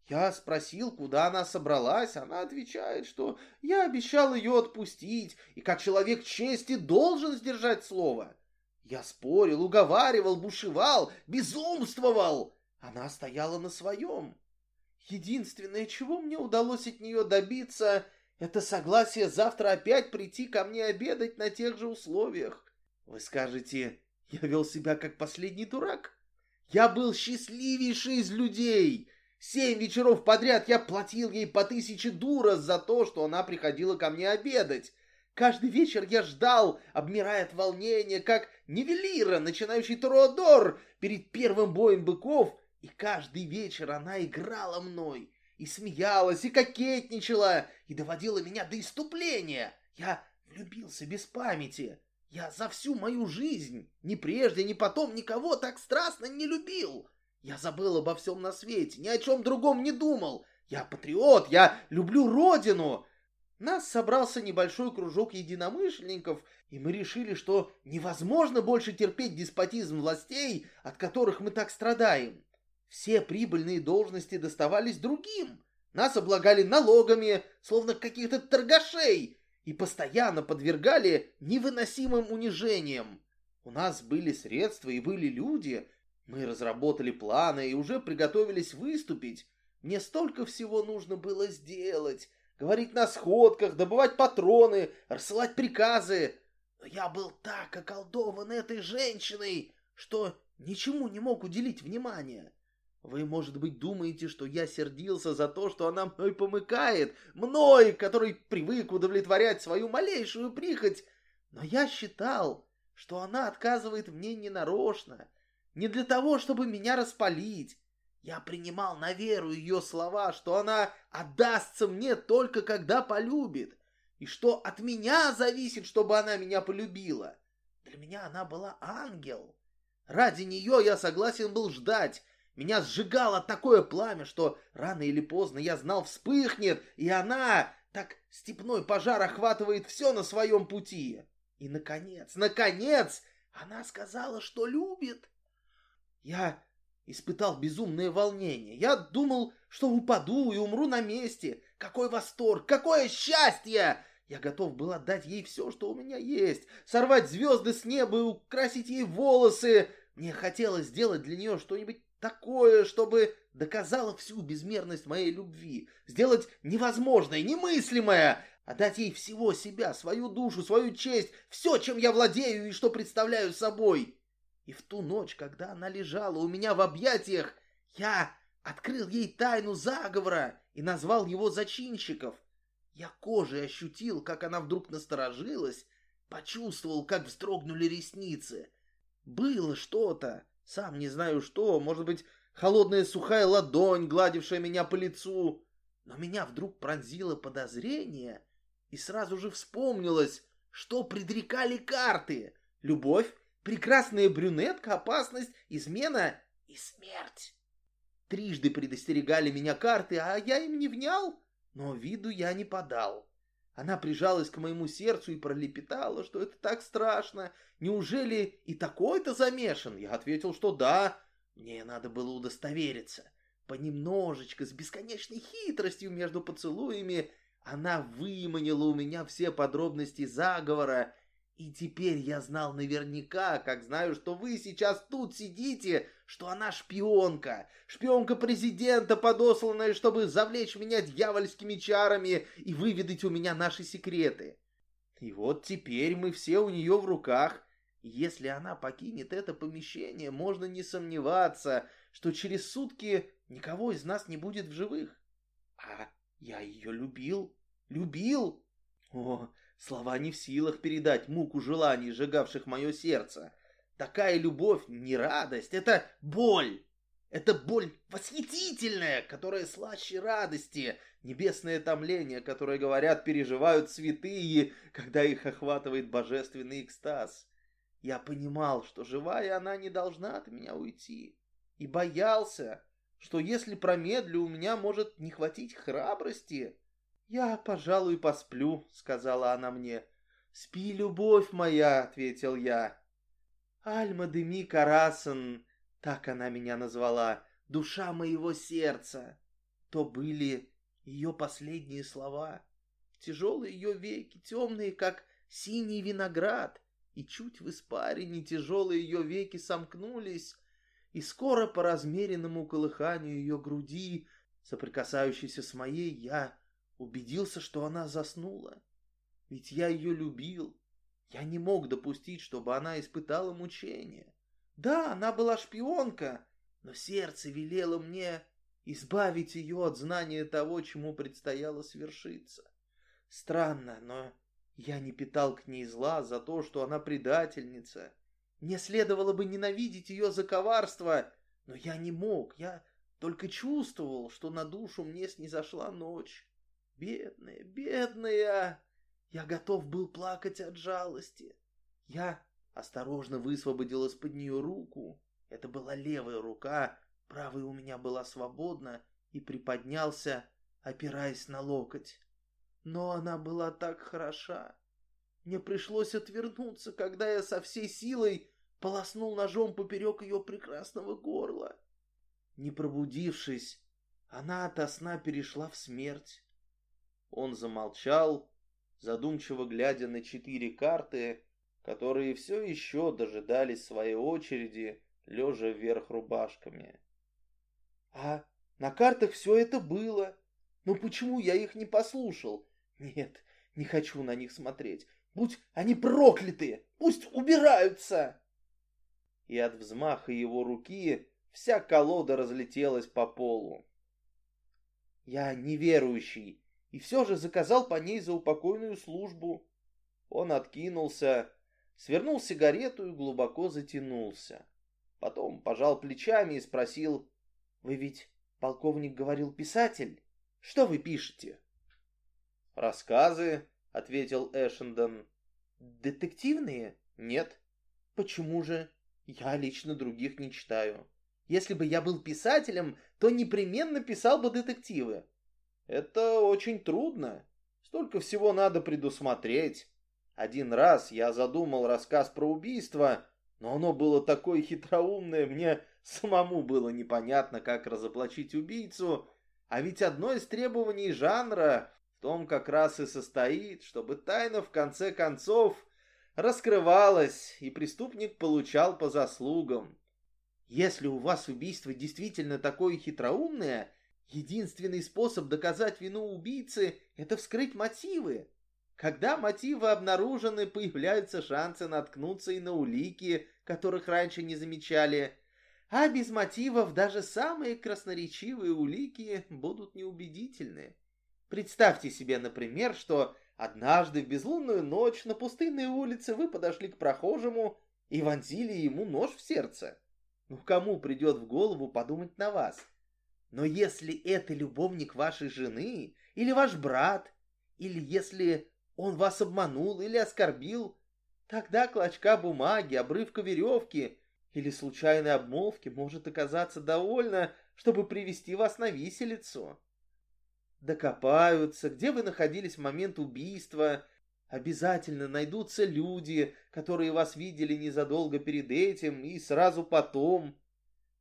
Я спросил, куда она собралась. Она отвечает, что я обещал ее отпустить, и как человек чести должен сдержать слово. Я спорил, уговаривал, бушевал, безумствовал. Она стояла на своем. Единственное, чего мне удалось от нее добиться, это согласие завтра опять прийти ко мне обедать на тех же условиях. Вы скажете, я вел себя как последний дурак? Я был счастливейший из людей. Семь вечеров подряд я платил ей по тысяче дура за то, что она приходила ко мне обедать. Каждый вечер я ждал, обмирая от волнения, как Невелира, начинающий Тороадор перед первым боем быков, и каждый вечер она играла мной, и смеялась, и кокетничала, и доводила меня до иступления. Я влюбился без памяти. Я за всю мою жизнь, ни прежде, ни потом, никого так страстно не любил. Я забыл обо всем на свете, ни о чем другом не думал. Я патриот, я люблю родину. Нас собрался небольшой кружок единомышленников, и мы решили, что невозможно больше терпеть деспотизм властей, от которых мы так страдаем. Все прибыльные должности доставались другим. Нас облагали налогами, словно каких-то торгашей, и постоянно подвергали невыносимым унижениям. У нас были средства и были люди, мы разработали планы и уже приготовились выступить. Мне столько всего нужно было сделать. Говорить на сходках, добывать патроны, рассылать приказы. Но я был так околдован этой женщиной, что ничему не мог уделить внимания. Вы, может быть, думаете, что я сердился за то, что она мной помыкает, мной, который привык удовлетворять свою малейшую прихоть. Но я считал, что она отказывает мне ненарочно, не для того, чтобы меня распалить. Я принимал на веру ее слова, что она отдастся мне только когда полюбит, и что от меня зависит, чтобы она меня полюбила. Для меня она была ангел. Ради нее я согласен был ждать. Меня сжигало такое пламя, что рано или поздно я знал вспыхнет, и она, так степной пожар охватывает все на своем пути. И, наконец, наконец, она сказала, что любит. Я испытал безумное волнение. Я думал, что упаду и умру на месте. Какой восторг, какое счастье! Я готов был отдать ей все, что у меня есть, сорвать звезды с неба и украсить ей волосы. Мне хотелось сделать для нее что-нибудь такое, чтобы доказало всю безмерность моей любви, сделать невозможное, немыслимое, отдать ей всего себя, свою душу, свою честь, все, чем я владею и что представляю собой. И в ту ночь, когда она лежала у меня в объятиях, я открыл ей тайну заговора и назвал его зачинщиков. Я кожей ощутил, как она вдруг насторожилась, почувствовал, как вздрогнули ресницы. Было что-то, сам не знаю что, может быть, холодная сухая ладонь, гладившая меня по лицу. Но меня вдруг пронзило подозрение, и сразу же вспомнилось, что предрекали карты. Любовь прекрасная брюнетка, опасность, измена и смерть. Трижды предостерегали меня карты, а я им не внял, но виду я не подал. Она прижалась к моему сердцу и пролепетала, что это так страшно. Неужели и такой-то замешан? Я ответил, что да. Мне надо было удостовериться. Понемножечко, с бесконечной хитростью между поцелуями, она выманила у меня все подробности заговора и теперь я знал наверняка, как знаю, что вы сейчас тут сидите, что она шпионка, шпионка президента, подосланная, чтобы завлечь меня дьявольскими чарами и выведать у меня наши секреты. И вот теперь мы все у нее в руках, если она покинет это помещение, можно не сомневаться, что через сутки никого из нас не будет в живых. А я ее любил, любил. О, Слова не в силах передать муку желаний, сжигавших мое сердце. Такая любовь не радость, это боль. Это боль восхитительная, которая слаще радости, небесное томление, которое, говорят, переживают святые, когда их охватывает божественный экстаз. Я понимал, что живая она не должна от меня уйти, и боялся, что если промедлю, у меня может не хватить храбрости. «Я, пожалуй, посплю», — сказала она мне. «Спи, любовь моя», — ответил я. «Альма Деми Карасан», так она меня назвала, душа моего сердца. То были ее последние слова. Тяжелые ее веки, темные, как синий виноград, и чуть в испарине тяжелые ее веки сомкнулись, и скоро по размеренному колыханию ее груди, соприкасающейся с моей, я убедился, что она заснула. Ведь я ее любил. Я не мог допустить, чтобы она испытала мучения. Да, она была шпионка, но сердце велело мне избавить ее от знания того, чему предстояло свершиться. Странно, но я не питал к ней зла за то, что она предательница. Мне следовало бы ненавидеть ее за коварство, но я не мог, я только чувствовал, что на душу мне снизошла ночь. Бедная, бедная! Я готов был плакать от жалости. Я Осторожно высвободил из-под нее руку. Это была левая рука, правая у меня была свободна, и приподнялся, опираясь на локоть. Но она была так хороша. Мне пришлось отвернуться, когда я со всей силой полоснул ножом поперек ее прекрасного горла. Не пробудившись, она ото сна перешла в смерть. Он замолчал, задумчиво глядя на четыре карты, которые все еще дожидались своей очереди, лежа вверх рубашками. А на картах все это было. Но почему я их не послушал? Нет, не хочу на них смотреть. Будь они прокляты! Пусть убираются!» И от взмаха его руки вся колода разлетелась по полу. Я неверующий, и все же заказал по ней за упокойную службу. Он откинулся, свернул сигарету и глубоко затянулся. Потом пожал плечами и спросил, «Вы ведь, полковник говорил, писатель? Что вы пишете?» «Рассказы», — ответил Эшендон. «Детективные? Нет. Почему же? Я лично других не читаю. Если бы я был писателем, то непременно писал бы детективы. Это очень трудно. Столько всего надо предусмотреть. Один раз я задумал рассказ про убийство, но оно было такое хитроумное, мне самому было непонятно, как разоблачить убийцу, а ведь одно из требований жанра в том как раз и состоит, чтобы тайна в конце концов раскрывалась, и преступник получал по заслугам. Если у вас убийство действительно такое хитроумное, единственный способ доказать вину убийцы – это вскрыть мотивы. Когда мотивы обнаружены, появляются шансы наткнуться и на улики, которых раньше не замечали. А без мотивов даже самые красноречивые улики будут неубедительны. Представьте себе, например, что однажды в безлунную ночь на пустынной улице вы подошли к прохожему и вонзили ему нож в сердце. Ну, кому придет в голову подумать на вас? Но если это любовник вашей жены, или ваш брат, или если он вас обманул или оскорбил, тогда клочка бумаги, обрывка веревки или случайной обмолвки может оказаться довольно, чтобы привести вас на виселицу. Докопаются, где вы находились в момент убийства, Обязательно найдутся люди, которые вас видели незадолго перед этим и сразу потом.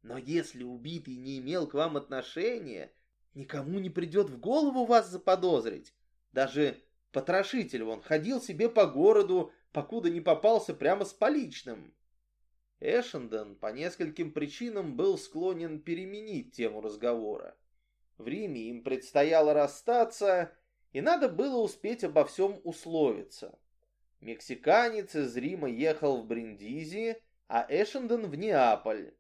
Но если убитый не имел к вам отношения, никому не придет в голову вас заподозрить. Даже Потрошитель вон ходил себе по городу, покуда не попался прямо с поличным. Эшенден по нескольким причинам был склонен переменить тему разговора. В Риме им предстояло расстаться, и надо было успеть обо всем условиться. Мексиканец из Рима ехал в Бриндизи, а Эшенден в Неаполь.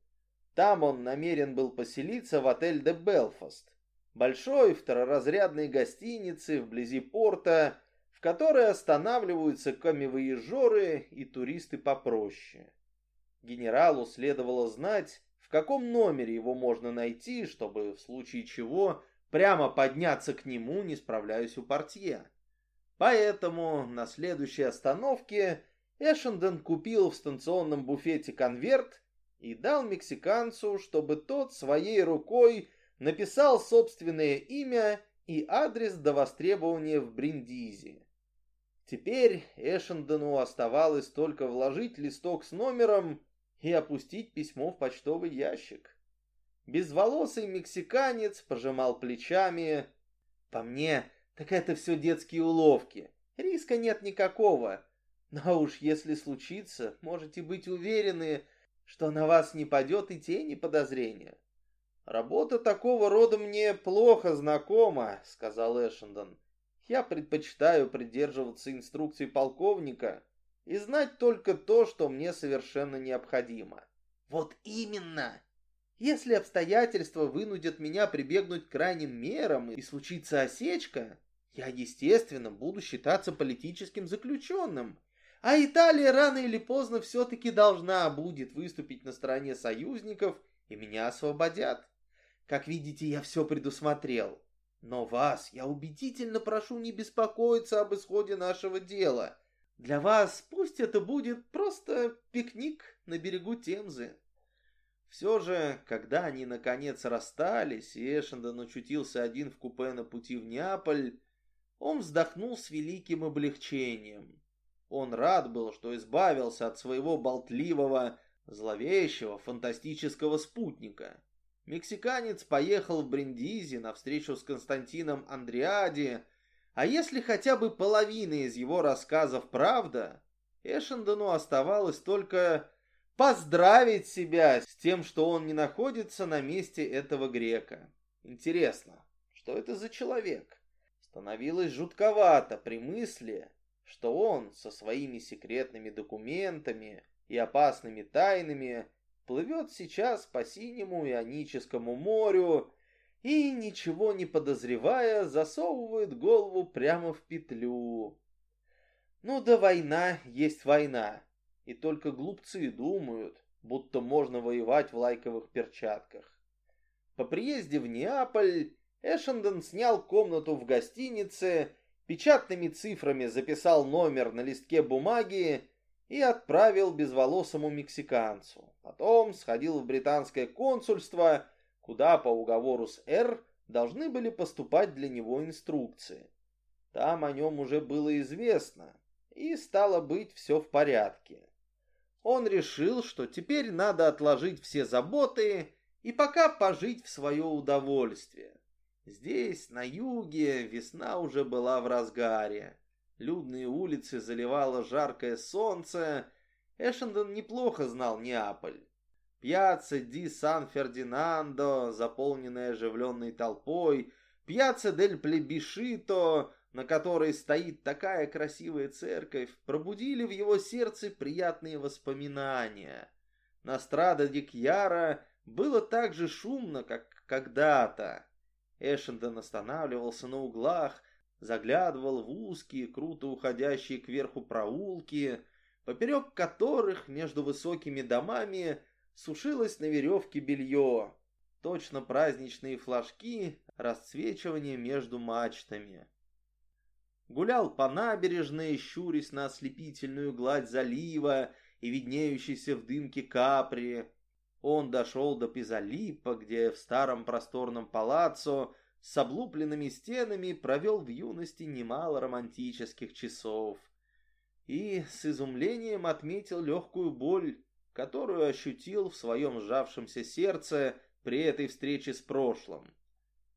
Там он намерен был поселиться в отель де Белфаст, большой второразрядной гостинице вблизи порта, которой останавливаются камевоежоры и туристы попроще. Генералу следовало знать,
в каком номере его можно найти, чтобы в случае чего прямо подняться к нему, не справляясь у портье. Поэтому на следующей остановке Эшенден купил в станционном буфете конверт и дал мексиканцу, чтобы тот своей рукой написал собственное имя и адрес до востребования в Бриндизи. Теперь Эшендену оставалось только вложить листок с номером и опустить письмо в почтовый ящик. Безволосый мексиканец пожимал плечами. По мне, так это все детские уловки. Риска нет никакого. Но уж если случится, можете быть уверены, что на вас не падет и тени подозрения. «Работа такого рода мне плохо знакома», — сказал Эшендон. «Я предпочитаю придерживаться инструкций полковника и знать только то, что мне совершенно необходимо».
«Вот именно!» Если обстоятельства вынудят меня прибегнуть к крайним мерам и случится осечка, я, естественно, буду считаться политическим заключенным. А Италия рано или поздно все-таки должна будет выступить на стороне союзников, и меня освободят. Как видите, я все предусмотрел. Но вас я убедительно прошу не беспокоиться об исходе нашего дела. Для вас пусть это будет просто пикник на берегу Темзы.
Все же, когда они наконец расстались, и Эшендон очутился один в купе на пути в Неаполь, он вздохнул с великим облегчением. Он рад был, что избавился от своего болтливого, зловещего, фантастического спутника. Мексиканец поехал в Бриндизи на встречу с Константином Андриади, а если хотя бы половина из его рассказов правда, Эшендону оставалось только поздравить себя с тем, что он не находится на месте этого грека. Интересно, что это за человек? Становилось жутковато при мысли, что он со своими секретными документами и опасными тайнами плывет сейчас по синему ионическому морю и, ничего не подозревая, засовывает голову прямо в петлю. Ну да война есть война. И только глупцы думают, будто можно воевать в лайковых перчатках. По приезде в Неаполь Эшендон снял комнату в гостинице, печатными цифрами записал номер на листке бумаги и отправил безволосому мексиканцу. Потом сходил в британское консульство, куда по уговору с Р должны были поступать для него инструкции. Там о нем уже было известно, и стало быть все в порядке он решил, что теперь надо отложить все заботы и пока пожить в свое удовольствие. Здесь, на юге, весна уже была в разгаре. Людные улицы заливало жаркое солнце. Эшендон неплохо знал Неаполь. Пьяцца ди Сан-Фердинандо, заполненная оживленной толпой, Пьяцца дель Плебишито, на которой стоит такая красивая церковь, пробудили в его сердце приятные воспоминания. На страда Дикьяра было так же шумно, как когда-то. Эшендон останавливался на углах, заглядывал в узкие, круто уходящие кверху проулки, поперек которых между высокими домами сушилось на веревке белье, точно праздничные флажки расцвечивания между мачтами гулял по набережной, щурясь на ослепительную гладь залива и виднеющийся в дымке капри. Он дошел до Пизалипа, где в старом просторном палаццо с облупленными стенами провел в юности немало романтических часов. И с изумлением отметил легкую боль, которую ощутил в своем сжавшемся сердце при этой встрече с прошлым.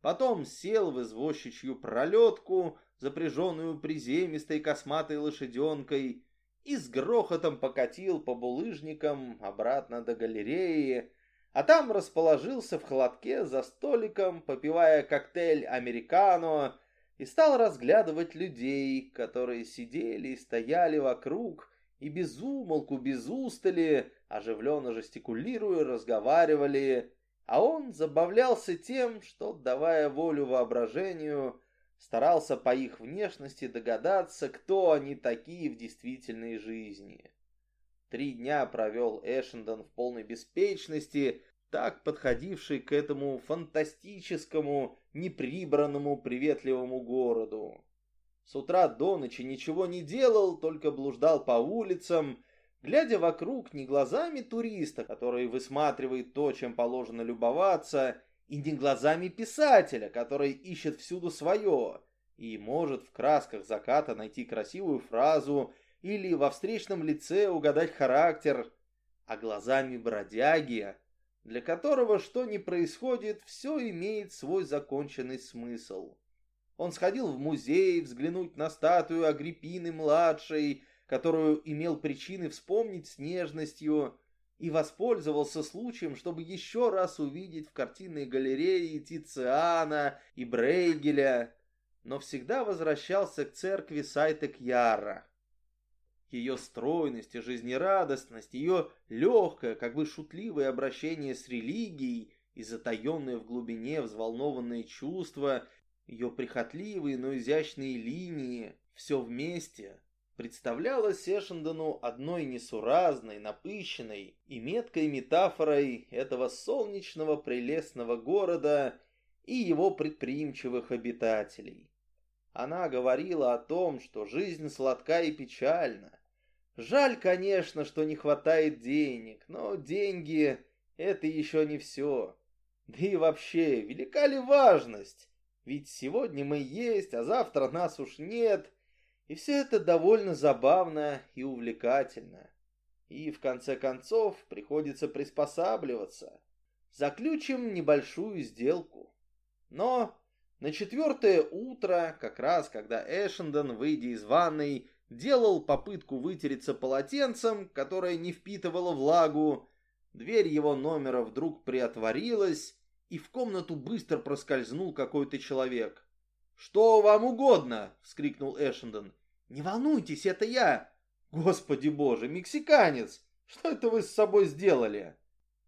Потом сел в извозчичью пролетку, запряженную приземистой косматой лошаденкой, и с грохотом покатил по булыжникам обратно до галереи, а там расположился в холодке за столиком, попивая коктейль «Американо», и стал разглядывать людей, которые сидели и стояли вокруг, и без умолку, без устали, оживленно жестикулируя, разговаривали, а он забавлялся тем, что, давая волю воображению, старался по их внешности догадаться, кто они такие в действительной жизни. Три дня провел Эшендон в полной беспечности, так подходивший к этому фантастическому, неприбранному, приветливому городу. С утра до ночи ничего не делал, только блуждал по улицам, глядя вокруг не глазами туриста, который высматривает то, чем положено любоваться, и не глазами писателя, который ищет всюду свое и может в красках заката найти красивую фразу или во встречном лице угадать характер, а глазами бродяги, для которого что ни происходит, все имеет свой законченный смысл. Он сходил в музей взглянуть на статую Агриппины-младшей, которую имел причины вспомнить с нежностью, и воспользовался случаем, чтобы еще раз увидеть в картинной галерее Тициана и Брейгеля, но всегда возвращался к церкви Сайтек-Яра. Ее стройность и жизнерадостность, ее легкое, как бы шутливое обращение с религией и затаенное в глубине взволнованные чувства, ее прихотливые, но изящные линии, все вместе представлялось Эшендону одной несуразной, напыщенной и меткой метафорой этого солнечного прелестного города и его предприимчивых обитателей. Она говорила о том, что жизнь сладка и печальна. Жаль, конечно, что не хватает денег, но деньги — это еще не все. Да и вообще, велика ли важность? Ведь сегодня мы есть, а завтра нас уж нет. И все это довольно забавно и увлекательно. И в конце концов приходится приспосабливаться. Заключим небольшую сделку. Но на четвертое утро, как раз когда Эшендон, выйдя из ванной, делал попытку вытереться полотенцем, которое не впитывало влагу, дверь его номера вдруг приотворилась, и в комнату быстро проскользнул какой-то человек. «Что вам угодно?» — вскрикнул Эшендон. «Не волнуйтесь, это я!» «Господи боже, мексиканец! Что это вы с собой сделали?»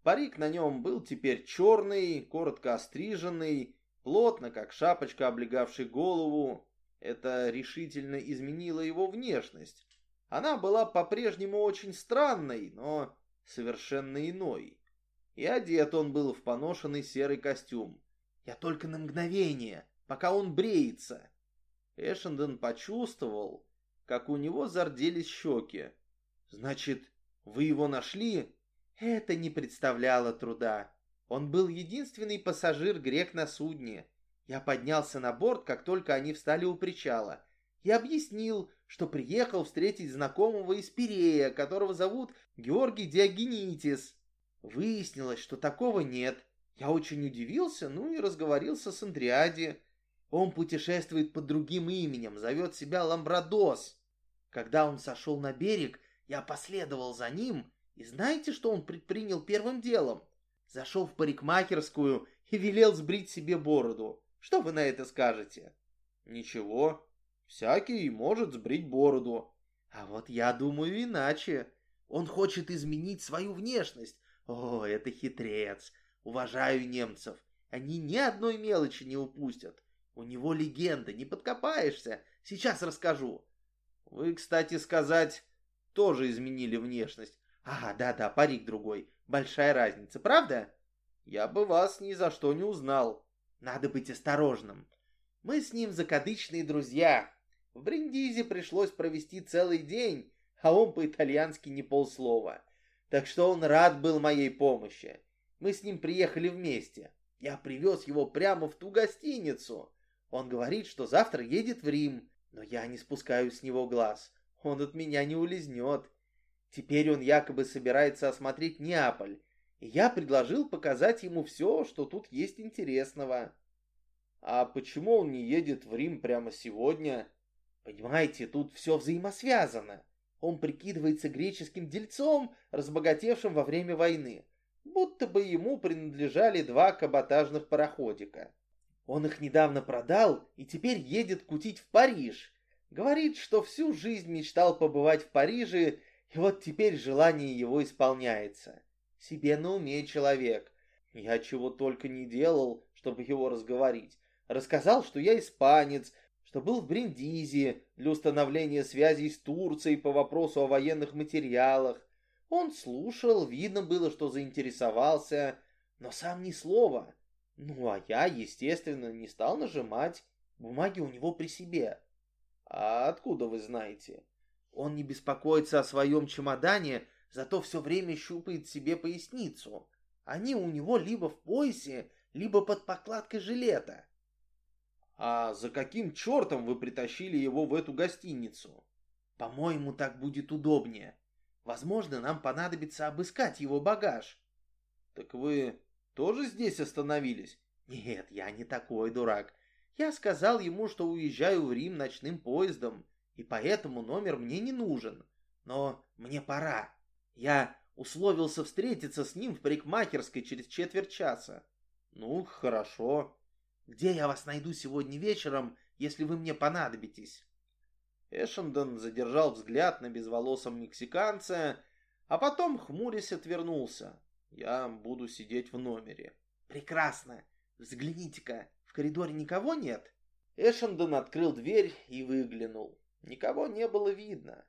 Парик на нем был теперь черный, коротко остриженный, плотно, как шапочка, облегавший голову. Это решительно изменило его внешность. Она была по-прежнему очень странной, но совершенно иной и одет он был в поношенный серый костюм. «Я только на мгновение, пока он бреется». Эшенден почувствовал, как у него зарделись щеки. «Значит, вы его нашли?» Это не представляло труда. Он был единственный пассажир-грек на судне. Я поднялся на борт, как только они встали у причала, и объяснил, что приехал встретить знакомого из Пирея, которого зовут Георгий Диогенитис. Выяснилось, что такого нет. Я очень удивился, ну и разговорился с Андриади. Он путешествует под другим именем, зовет себя Ламбрадос. Когда он сошел на берег, я последовал за ним, и знаете, что он предпринял первым делом? Зашел в парикмахерскую и велел сбрить себе бороду. Что вы на это скажете? Ничего, всякий может сбрить бороду. А вот я думаю иначе. Он хочет изменить свою внешность, о, это хитрец. Уважаю немцев. Они ни одной мелочи не упустят. У него легенда, не подкопаешься. Сейчас расскажу. Вы, кстати сказать, тоже изменили внешность. Ага, да-да, парик другой. Большая разница, правда? Я бы вас ни за что не узнал. Надо быть осторожным. Мы с ним закадычные друзья. В Бриндизе пришлось провести целый день, а он по-итальянски не полслова так что он рад был моей помощи. Мы с ним приехали вместе. Я привез его прямо в ту гостиницу. Он говорит, что завтра едет в Рим, но я не спускаю с него глаз. Он от меня не улизнет. Теперь он якобы собирается осмотреть Неаполь, и я предложил показать ему все, что тут есть интересного. А почему он не едет в Рим прямо сегодня? Понимаете, тут все взаимосвязано. Он прикидывается греческим дельцом, разбогатевшим во время войны, будто бы ему принадлежали два каботажных пароходика. Он их недавно продал и теперь едет кутить в Париж. Говорит, что всю жизнь мечтал побывать в Париже, и вот теперь желание его исполняется. Себе на уме человек. Я чего только не делал, чтобы его разговорить. Рассказал, что я испанец, что был в Бриндизе для установления связей с Турцией по вопросу о военных материалах. Он слушал, видно было, что заинтересовался,
но сам ни слова. Ну, а я, естественно, не стал нажимать. Бумаги у него при себе.
А откуда вы знаете?
Он не беспокоится о своем чемодане, зато все время щупает себе поясницу. Они у него либо в поясе, либо под покладкой жилета.
А за каким чертом вы притащили его в эту гостиницу?
По-моему, так будет удобнее. Возможно, нам понадобится обыскать его багаж.
Так вы тоже здесь остановились?
Нет, я не такой дурак. Я сказал ему, что уезжаю в Рим ночным поездом, и поэтому номер мне не нужен. Но мне пора. Я условился встретиться с ним в парикмахерской через четверть часа.
Ну, хорошо.
Где я вас найду сегодня вечером, если вы мне понадобитесь?
Эшендон задержал взгляд на безволосом мексиканца, а потом, хмурясь, отвернулся. Я буду сидеть в номере.
Прекрасно. Взгляните-ка, в коридоре никого нет?
Эшендон открыл дверь и выглянул. Никого не было видно.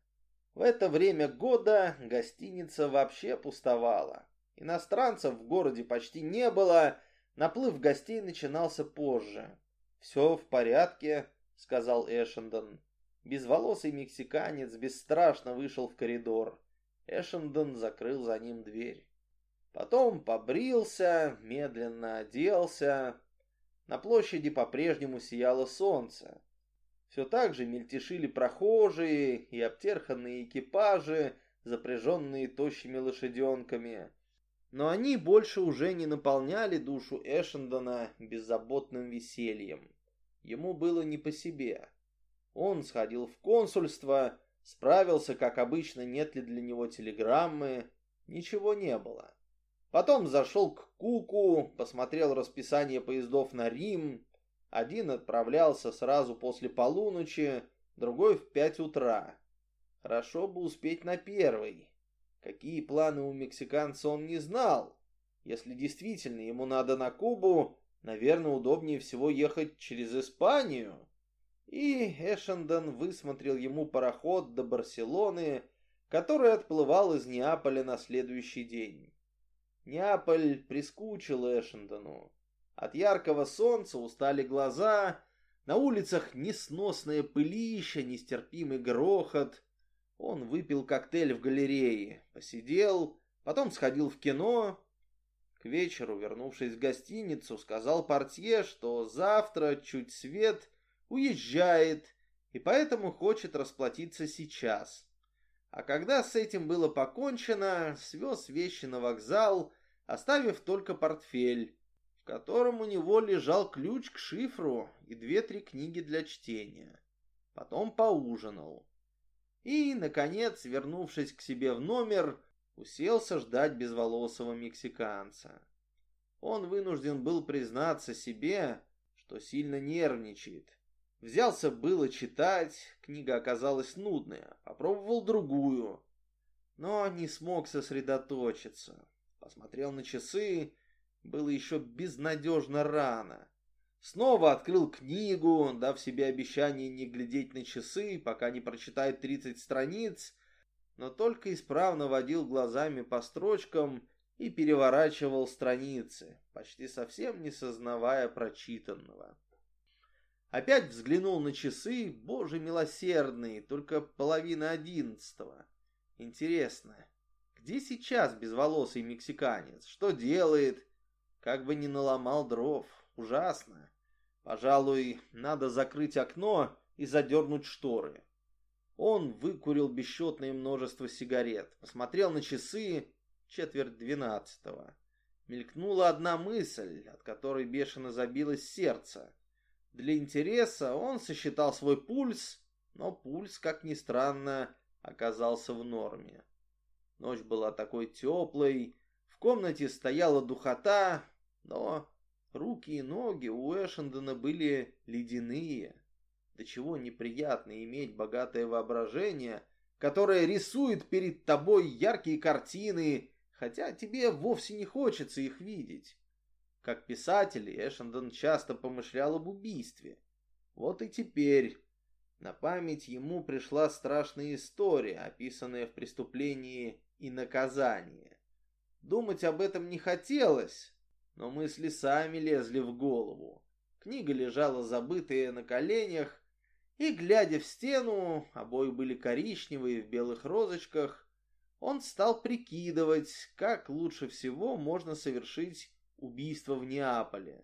В это время года гостиница вообще пустовала. Иностранцев в городе почти не было, наплыв гостей начинался позже. «Все в порядке», — сказал Эшендон. Безволосый мексиканец бесстрашно вышел в коридор. Эшендон закрыл за ним дверь. Потом побрился, медленно оделся. На площади по-прежнему сияло солнце. Все так же мельтешили прохожие и обтерханные экипажи, запряженные тощими лошаденками. Но они больше уже не наполняли душу Эшендона беззаботным весельем. Ему было не по себе. Он сходил в консульство, справился, как обычно, нет ли для него телеграммы. Ничего не было. Потом зашел к Куку, посмотрел расписание поездов на Рим. Один отправлялся сразу после полуночи, другой в пять утра. Хорошо бы успеть на первый. Какие планы у мексиканца он не знал. Если действительно ему надо на Кубу, наверное, удобнее всего ехать через Испанию. И Эшендон высмотрел ему пароход до Барселоны, который отплывал из Неаполя на следующий день. Неаполь прискучил Эшендону. От яркого солнца устали глаза, на улицах несносное пылище, нестерпимый грохот. Он выпил коктейль в галерее, посидел, потом сходил в кино. К вечеру, вернувшись в гостиницу, сказал портье, что завтра, чуть свет, уезжает, и поэтому хочет расплатиться сейчас. А когда с этим было покончено, свез вещи на вокзал, оставив только портфель, в котором у него лежал ключ к шифру и две-три книги для чтения. Потом поужинал. И, наконец, вернувшись к себе в номер, уселся ждать безволосого мексиканца. Он вынужден был признаться себе, что сильно нервничает. Взялся было читать, книга оказалась нудная, попробовал другую, но не смог сосредоточиться. Посмотрел на часы, было еще безнадежно рано. Снова открыл книгу, дав себе обещание не глядеть на часы, пока не прочитает 30 страниц, но только исправно водил глазами по строчкам и переворачивал страницы, почти совсем не сознавая прочитанного. Опять взглянул на часы, боже милосердный, только половина одиннадцатого. Интересно, где сейчас безволосый мексиканец? Что делает? Как бы не наломал дров. Ужасно. Пожалуй, надо закрыть окно и задернуть шторы. Он выкурил бесчетное множество сигарет, посмотрел на часы, четверть двенадцатого. Мелькнула одна мысль, от которой бешено забилось сердце. Для интереса он сосчитал свой пульс, но пульс, как ни странно, оказался в норме. Ночь была такой теплой, в комнате стояла духота, но руки и ноги у Эшендона были ледяные. До чего неприятно иметь богатое воображение, которое рисует перед тобой яркие картины, хотя тебе вовсе не хочется их видеть. Как писатель, Эшендон часто помышлял об убийстве. Вот и теперь на память ему пришла страшная история, описанная в преступлении и наказании. Думать об этом не хотелось, Но мысли сами лезли в голову. Книга лежала забытая на коленях, и, глядя в стену, обои были коричневые в белых розочках, он стал прикидывать, как лучше всего можно совершить убийство в Неаполе.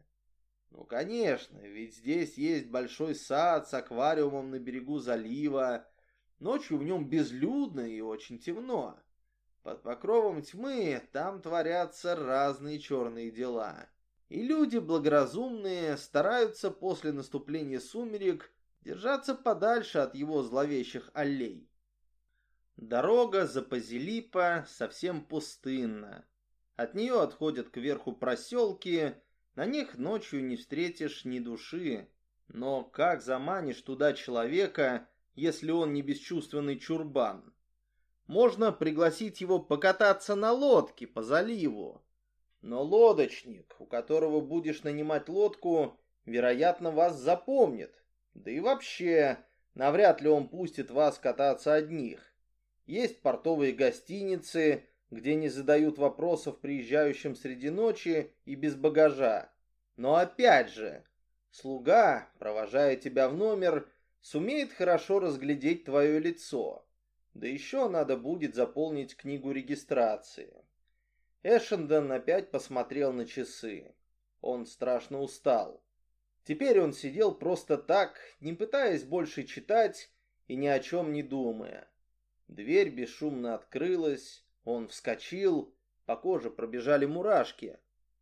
Ну, конечно, ведь здесь есть большой сад с аквариумом на берегу залива. Ночью в нем безлюдно и очень темно. Под покровом тьмы там творятся разные черные дела. И люди благоразумные стараются после наступления сумерек держаться подальше от его зловещих аллей. Дорога за Пазилипа совсем пустынна. От нее отходят кверху проселки, на них ночью не встретишь ни души. Но как заманишь туда человека, если он не бесчувственный чурбан? Можно пригласить его покататься на лодке по заливу. Но лодочник, у которого будешь нанимать лодку, вероятно, вас запомнит. Да и вообще, навряд ли он пустит вас кататься одних. Есть портовые гостиницы, где не задают вопросов приезжающим среди ночи и без багажа. Но опять же, слуга, провожая тебя в номер, сумеет хорошо разглядеть твое лицо. Да еще надо будет заполнить книгу регистрации. Эшендон опять посмотрел на часы. Он страшно устал. Теперь он сидел просто так, не пытаясь больше читать и ни о чем не думая. Дверь бесшумно открылась, он вскочил, по коже пробежали мурашки.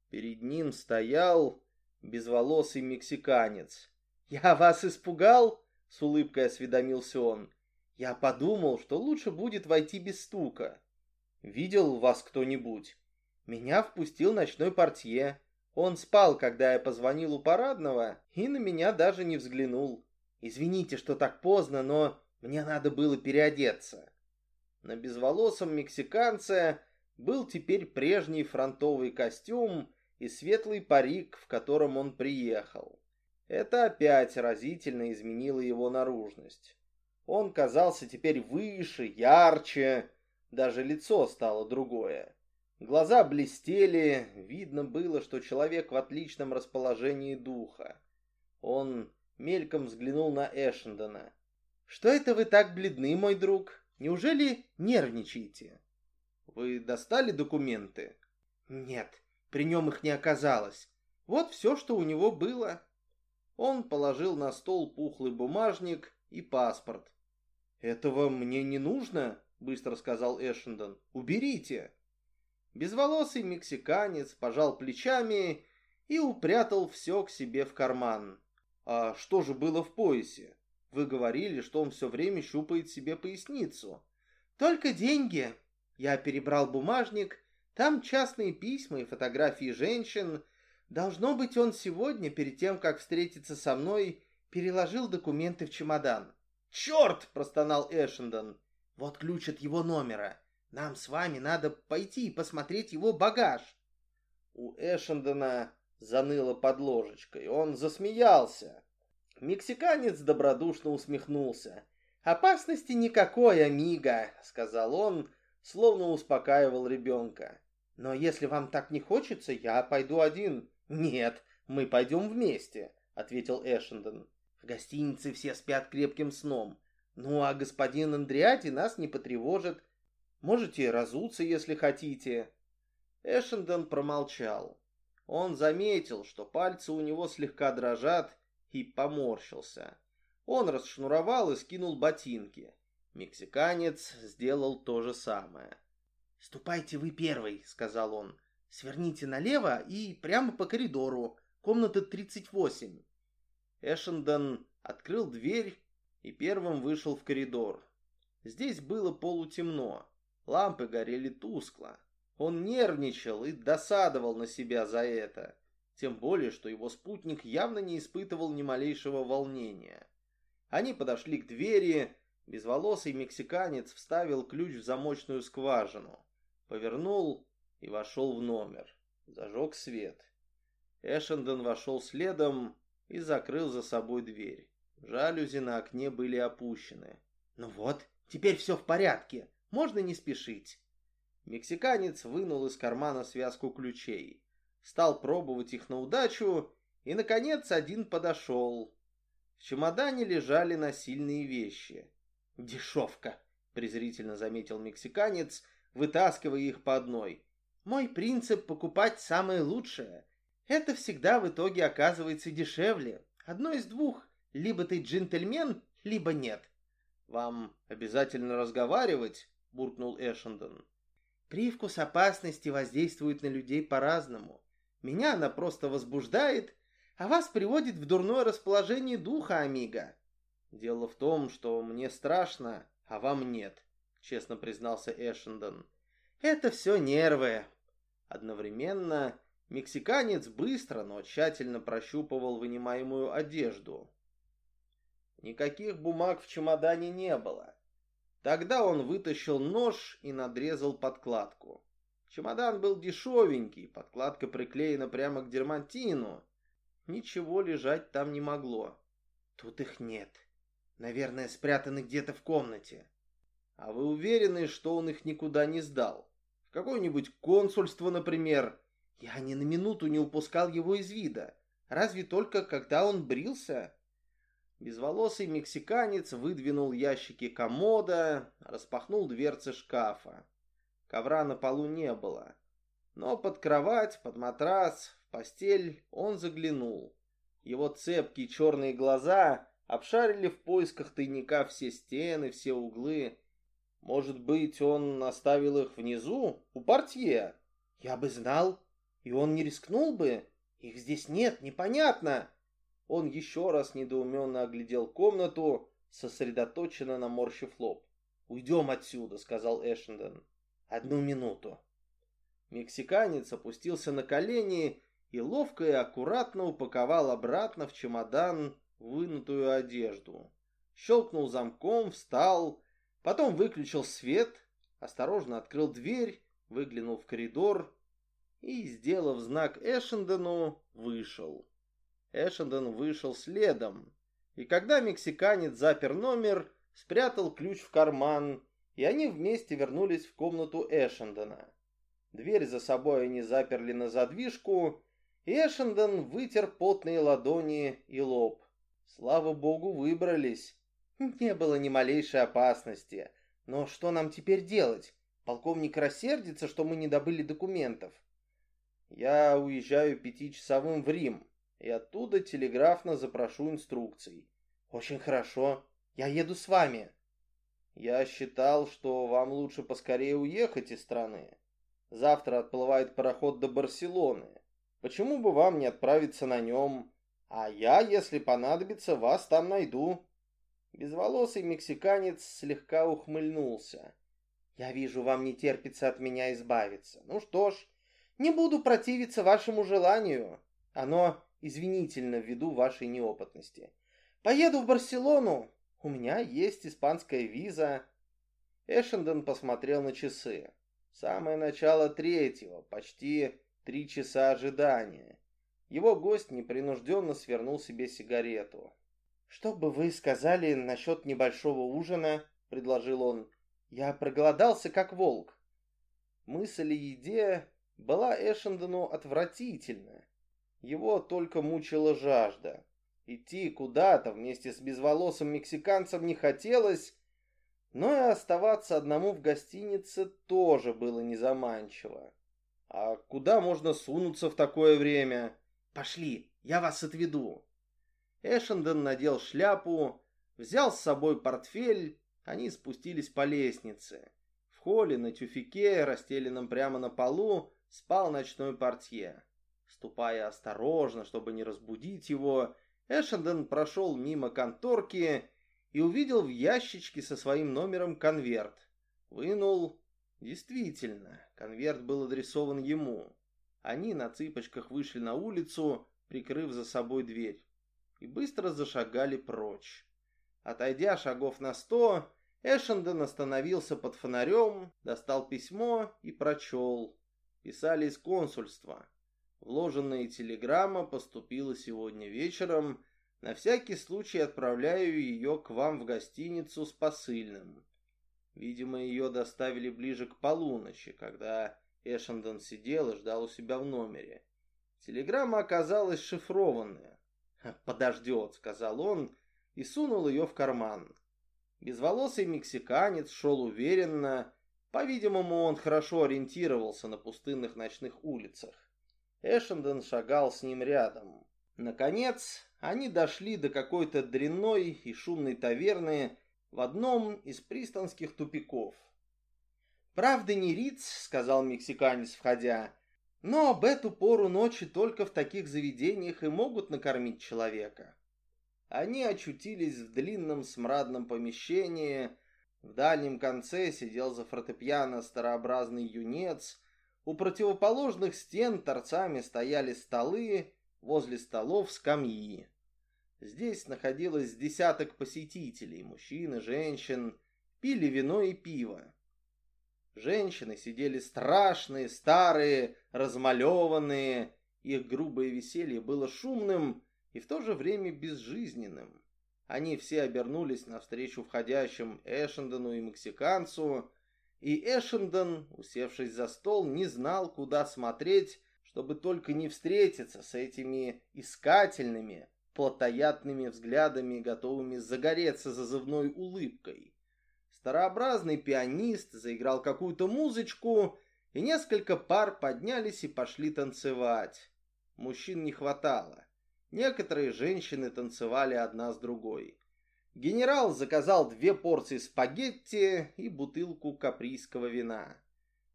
Перед ним стоял безволосый мексиканец. «Я вас испугал?» — с улыбкой осведомился он. «Я подумал, что лучше будет войти без стука. Видел вас кто-нибудь?» «Меня впустил ночной портье. Он спал, когда я позвонил у парадного, и на меня даже не взглянул. Извините, что так поздно, но мне надо было переодеться». На безволосом мексиканце был теперь прежний фронтовый костюм и светлый парик, в котором он приехал. Это опять разительно изменило его наружность. Он казался теперь выше, ярче, даже лицо стало другое. Глаза блестели, видно было, что человек в отличном расположении духа. Он мельком взглянул на Эшендона. «Что это вы так бледны, мой друг?» Неужели нервничаете? Вы достали документы? Нет, при нем их не оказалось. Вот все, что у него было. Он положил на стол пухлый бумажник и паспорт. «Этого мне не нужно», — быстро сказал Эшендон. «Уберите». Безволосый мексиканец пожал плечами и упрятал все к себе в карман. «А что же было в поясе?» Вы говорили, что он все время щупает себе поясницу. Только деньги. Я перебрал бумажник. Там частные письма и фотографии женщин. Должно быть, он сегодня, перед тем, как встретиться со мной, переложил документы в чемодан. «Черт!» – простонал Эшендон. «Вот ключ от его номера. Нам с вами надо пойти и посмотреть его багаж». У Эшендона заныло под ложечкой. Он засмеялся. Мексиканец добродушно усмехнулся. «Опасности никакой, амиго», — сказал он, словно успокаивал ребенка. «Но если вам так не хочется, я пойду один». «Нет, мы пойдем вместе», — ответил Эшендон. «В гостинице все спят крепким сном. Ну, а господин Андриати нас не потревожит. Можете разуться, если хотите». Эшендон промолчал. Он заметил, что пальцы у него слегка дрожат, и поморщился. Он расшнуровал и скинул ботинки. Мексиканец сделал то же самое. «Ступайте вы первый», — сказал он. «Сверните налево и прямо по коридору. Комната 38». Эшендон открыл дверь и первым вышел в коридор. Здесь было полутемно. Лампы горели тускло. Он нервничал и досадовал на себя за это тем более, что его спутник явно не испытывал ни малейшего волнения. Они подошли к двери, безволосый мексиканец вставил ключ в замочную скважину, повернул и вошел в номер, зажег свет. Эшендон вошел следом и закрыл за собой дверь. Жалюзи на окне были опущены. «Ну вот, теперь все в порядке, можно не спешить». Мексиканец вынул из кармана связку ключей. стал пробовать их на удачу, и, наконец, один подошел. В чемодане лежали насильные вещи. «Дешевка», — презрительно заметил мексиканец, вытаскивая их по одной. «Мой принцип — покупать самое лучшее. Это всегда в итоге оказывается дешевле. Одно из двух. Либо ты джентльмен, либо нет». «Вам обязательно разговаривать?» — буркнул Эшендон. «Привкус опасности воздействует на людей по-разному. Меня она просто возбуждает, а вас приводит в дурное расположение духа, Амиго. Дело в том, что мне страшно, а вам нет, честно признался Эшендон. Это все нервы. Одновременно мексиканец быстро, но тщательно прощупывал вынимаемую одежду. Никаких бумаг в чемодане не было. Тогда он вытащил нож и надрезал подкладку. Чемодан был дешевенький, подкладка приклеена прямо к дермантину. Ничего лежать там не могло. Тут их нет. Наверное, спрятаны где-то в комнате. А вы уверены, что он их никуда не сдал? В какое-нибудь консульство, например? Я ни на минуту не упускал его из вида. Разве только когда он брился? Безволосый мексиканец выдвинул ящики комода, распахнул дверцы шкафа. Ковра на полу не было. Но под кровать, под матрас, в постель он заглянул. Его цепкие черные глаза обшарили в поисках тайника все стены, все углы. Может быть, он оставил их внизу, у портье? Я бы знал, и он не рискнул бы. Их здесь нет, непонятно. Он еще раз недоуменно оглядел комнату, сосредоточенно наморщив лоб. «Уйдем отсюда», — сказал Эшенден. «Одну минуту». Мексиканец опустился на колени и ловко и аккуратно упаковал обратно в чемодан вынутую одежду. Щелкнул замком, встал, потом выключил свет, осторожно открыл дверь, выглянул в коридор и, сделав знак Эшендену, вышел. Эшенден вышел следом, и когда мексиканец запер номер, спрятал ключ в карман, и они вместе вернулись в комнату Эшендена. Дверь за собой они заперли на задвижку, и Эшенден вытер потные ладони и лоб. Слава богу, выбрались. Не было ни малейшей опасности. Но что нам теперь делать? Полковник рассердится, что мы не добыли документов. Я уезжаю пятичасовым в Рим, и оттуда телеграфно запрошу инструкций. Очень хорошо. Я еду с вами. Я считал, что вам лучше поскорее уехать из страны. Завтра отплывает пароход до Барселоны. Почему бы вам не отправиться на нем? А я, если понадобится, вас там найду. Безволосый мексиканец слегка ухмыльнулся. Я вижу, вам не терпится от меня избавиться. Ну что ж, не буду противиться вашему желанию. Оно извинительно ввиду вашей неопытности. Поеду в Барселону. У меня есть испанская виза. Эшендон посмотрел на часы. Самое начало третьего, почти три часа ожидания. Его гость непринужденно свернул себе сигарету. «Что бы вы сказали насчет небольшого ужина?» — предложил он. «Я проголодался, как волк». Мысль о еде была Эшендону отвратительна. Его только мучила жажда. Идти куда-то вместе с безволосым мексиканцем не хотелось, но и оставаться одному в гостинице тоже было незаманчиво. А куда можно сунуться в такое время? Пошли, я вас отведу. Эшенден надел шляпу, взял с собой портфель, они спустились по лестнице. В холле на тюфике, расстеленном прямо на полу, спал ночной портье. Ступая осторожно, чтобы не разбудить его, Эшенден прошел мимо конторки и увидел в ящичке со своим номером конверт. Вынул. Действительно, конверт был адресован ему. Они на цыпочках вышли на улицу, прикрыв за собой дверь, и быстро зашагали прочь. Отойдя шагов на сто, Эшенден остановился под фонарем, достал письмо и прочел. Писали из консульства. Вложенная телеграмма поступила сегодня вечером. На всякий случай отправляю ее к вам в гостиницу с посыльным. Видимо, ее доставили ближе к полуночи, когда Эшендон сидел и ждал у себя в номере. Телеграмма оказалась шифрованная. «Подождет», — сказал он и сунул ее в карман. Безволосый мексиканец шел уверенно. По-видимому, он хорошо ориентировался на пустынных ночных улицах. Эшенден шагал с ним рядом. Наконец, они дошли до какой-то дрянной и шумной таверны в одном из пристанских тупиков.
«Правда не Риц», — сказал мексиканец, входя, — «но об эту пору ночи только в таких заведениях и могут накормить человека».
Они очутились в длинном смрадном помещении. В дальнем конце сидел за фортепиано старообразный юнец. У противоположных стен торцами стояли столы, возле столов скамьи. Здесь находилось десяток посетителей, мужчин и женщин, пили вино и пиво. Женщины сидели страшные, старые, размалеванные. Их грубое веселье было шумным и в то же время безжизненным. Они все обернулись навстречу входящим Эшендону и мексиканцу, и Эшендон, усевшись за стол, не знал, куда смотреть, чтобы только не встретиться с этими искательными, плотоядными взглядами, готовыми загореться зазывной улыбкой. Старообразный пианист заиграл какую-то музычку, и несколько пар поднялись и пошли танцевать. Мужчин не хватало. Некоторые женщины танцевали одна с другой. Генерал заказал две порции спагетти и бутылку каприйского вина.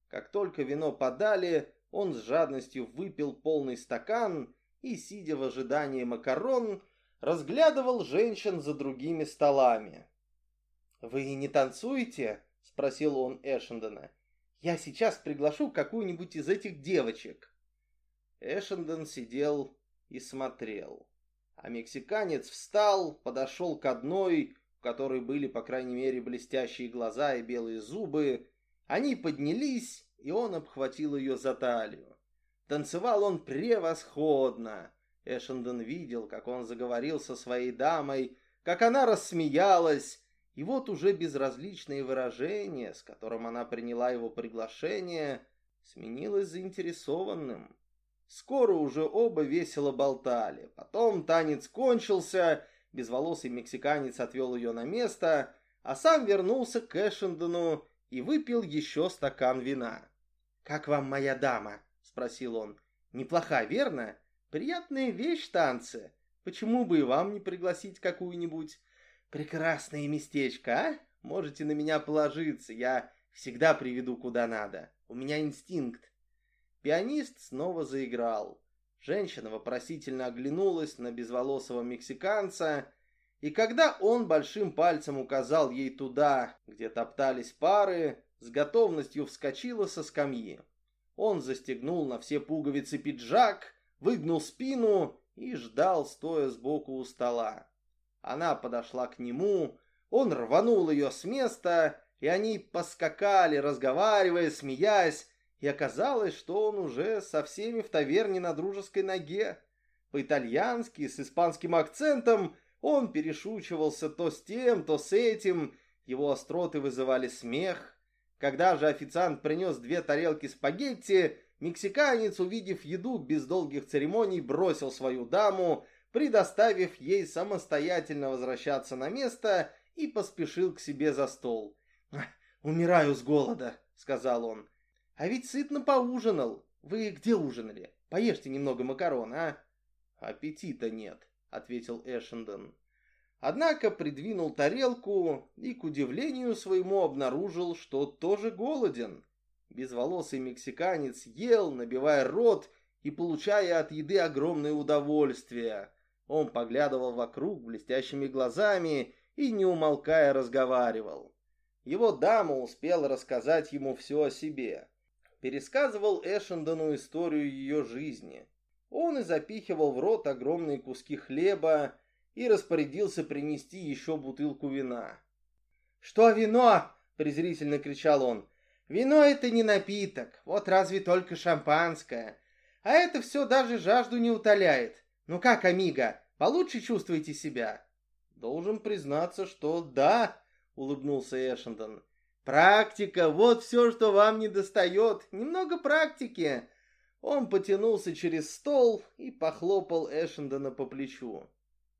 Как только вино подали, он с жадностью выпил полный стакан и, сидя в ожидании макарон, разглядывал женщин за другими столами.
«Вы не танцуете?» — спросил он Эшендона. «Я сейчас приглашу какую-нибудь из этих девочек».
Эшендон сидел и смотрел. А мексиканец встал, подошел к одной, у которой были, по крайней мере, блестящие глаза и белые зубы. Они поднялись, и он обхватил ее за талию. Танцевал он превосходно. Эшендон видел, как он заговорил со своей дамой, как она рассмеялась, и вот уже безразличное выражение, с которым она приняла его приглашение, сменилось заинтересованным. Скоро уже оба весело болтали. Потом танец кончился, безволосый мексиканец отвел ее на место, а сам вернулся к Эшендону и выпил еще стакан вина.
«Как вам моя дама?» — спросил он. «Неплоха, верно? Приятная вещь танцы. Почему бы и вам не пригласить какую-нибудь? Прекрасное местечко, а? Можете на меня положиться, я всегда приведу куда надо. У меня инстинкт.
Пианист снова заиграл. Женщина вопросительно оглянулась на безволосого мексиканца, и когда он большим пальцем указал ей туда, где топтались пары, с готовностью вскочила со скамьи. Он застегнул на все пуговицы пиджак, выгнул спину и ждал, стоя сбоку у стола. Она подошла к нему, он рванул ее с места, и они поскакали, разговаривая, смеясь, и оказалось, что он уже со всеми в таверне на дружеской ноге. По-итальянски, с испанским акцентом, он перешучивался то с тем, то с этим, его остроты вызывали смех. Когда же официант принес две тарелки спагетти, мексиканец, увидев еду без долгих церемоний, бросил свою даму, предоставив ей самостоятельно возвращаться на место и поспешил к себе за стол.
«Умираю с голода», — сказал он. А ведь сытно поужинал. Вы где ужинали? Поешьте немного макарон, а?
Аппетита нет, ответил Эшендон. Однако придвинул тарелку и, к удивлению своему, обнаружил, что тоже голоден. Безволосый мексиканец ел, набивая рот и получая от еды огромное удовольствие. Он поглядывал вокруг блестящими глазами и, не умолкая, разговаривал. Его дама успела рассказать ему все о себе пересказывал Эшендону историю ее жизни. Он и запихивал в рот огромные куски хлеба и распорядился принести еще бутылку вина.
«Что вино?» — презрительно кричал он. «Вино — это не напиток, вот разве только шампанское. А это все даже жажду не утоляет. Ну как, амиго, получше чувствуете себя?»
«Должен признаться, что да», — улыбнулся Эшендон.
Практика, вот все, что вам не достает. Немного практики. Он потянулся через стол и похлопал Эшендона по плечу.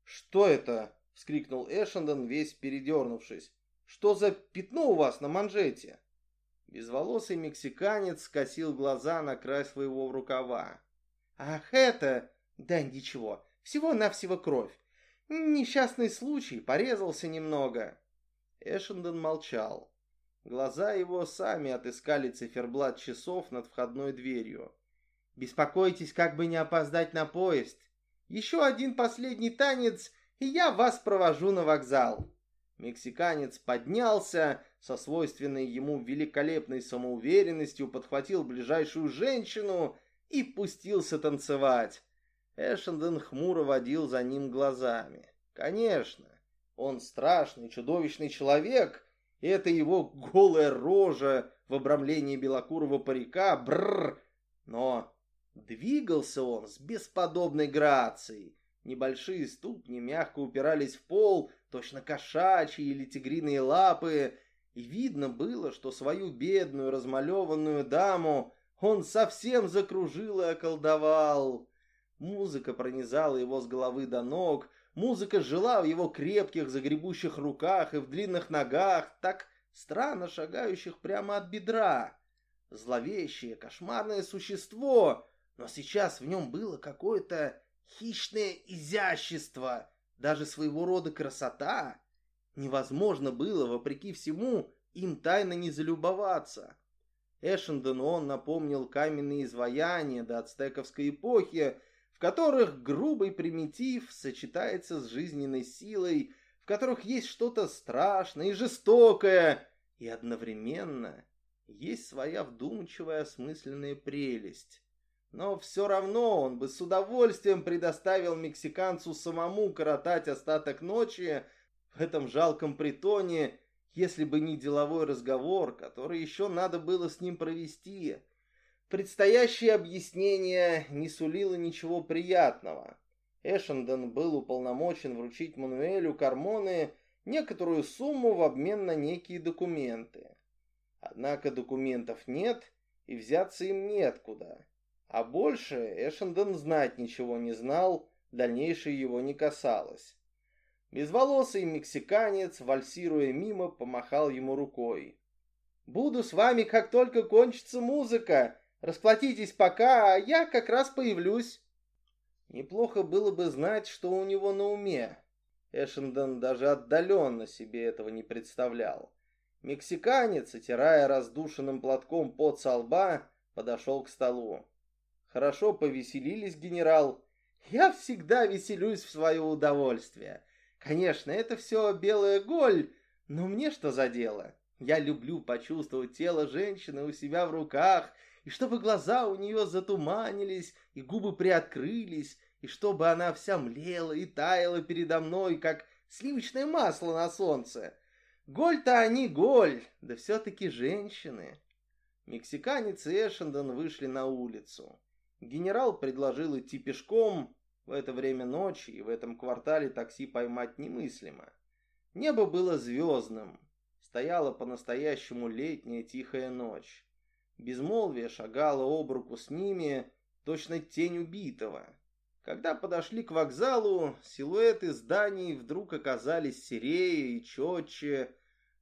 «Что это?» — вскрикнул Эшендон, весь передернувшись. «Что за пятно у вас на манжете?» Безволосый мексиканец скосил глаза на край своего рукава. «Ах, это... Да ничего, всего-навсего кровь. Несчастный случай, порезался немного». Эшендон молчал. Глаза его сами отыскали циферблат часов над входной дверью. «Беспокойтесь, как бы не опоздать на поезд. Еще один последний танец, и я вас провожу на вокзал». Мексиканец поднялся, со свойственной ему великолепной самоуверенностью подхватил ближайшую женщину и пустился танцевать. Эшенден хмуро водил за ним глазами. Конечно, он страшный, чудовищный человек, это его голая рожа в обрамлении белокурого парика, бррр, но двигался он с бесподобной грацией. Небольшие ступни мягко упирались в пол, точно кошачьи или тигриные лапы, и видно было, что свою бедную размалеванную даму он совсем закружил и околдовал. Музыка пронизала его с головы до ног, музыка жила в его крепких загребущих руках и в длинных ногах, так странно шагающих прямо от бедра. Зловещее, кошмарное существо, но сейчас в нем было какое-то хищное изящество, даже своего рода красота. Невозможно было, вопреки всему, им тайно не залюбоваться. Эшендену он напомнил каменные изваяния до ацтековской эпохи, в которых грубый примитив сочетается с жизненной силой, в которых есть что-то страшное и жестокое, и одновременно есть своя вдумчивая осмысленная прелесть. Но все равно он бы с удовольствием предоставил мексиканцу самому коротать остаток ночи в этом жалком притоне, если бы не деловой разговор, который еще надо было с ним провести. Предстоящее объяснение не сулило ничего приятного. Эшенден был уполномочен вручить Мануэлю Кармоне некоторую сумму в обмен на некие документы. Однако документов нет, и взяться им неоткуда. А больше Эшенден знать ничего не знал, дальнейшее его не касалось. Безволосый мексиканец, вальсируя мимо, помахал ему рукой. «Буду с вами, как только кончится музыка. Расплатитесь пока, а я как раз появлюсь». Неплохо было бы знать, что у него на уме. Эшендон даже отдаленно себе этого не представлял. Мексиканец, отирая раздушенным платком пот со лба, подошел к столу. «Хорошо повеселились, генерал. Я всегда веселюсь в свое удовольствие. Конечно, это все белая голь, но мне что за дело? Я люблю почувствовать тело женщины у себя в руках, и чтобы глаза у нее затуманились, и губы приоткрылись, и чтобы она вся млела и таяла передо мной, как сливочное масло на солнце. Голь-то они голь, да все-таки женщины. Мексиканец и Эшендон вышли на улицу. Генерал предложил идти пешком, в это время ночи и в этом квартале такси поймать немыслимо. Небо было звездным. Стояла по-настоящему летняя тихая ночь. Безмолвие шагало об руку с ними, точно тень убитого. Когда подошли к вокзалу, силуэты зданий вдруг оказались серее и четче.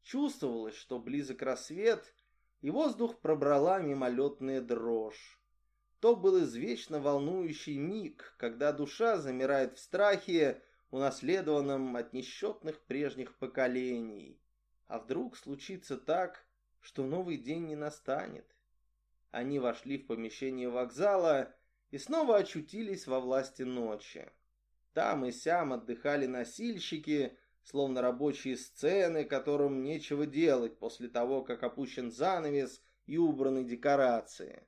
Чувствовалось, что близок рассвет, и воздух пробрала мимолетная дрожь. То был извечно волнующий миг, когда душа замирает в страхе, унаследованном от несчетных прежних поколений. А вдруг случится так, что новый день не настанет? Они вошли в помещение вокзала и снова очутились во власти ночи. Там и сям отдыхали носильщики, словно рабочие сцены, которым нечего делать после того, как опущен занавес и убраны декорации.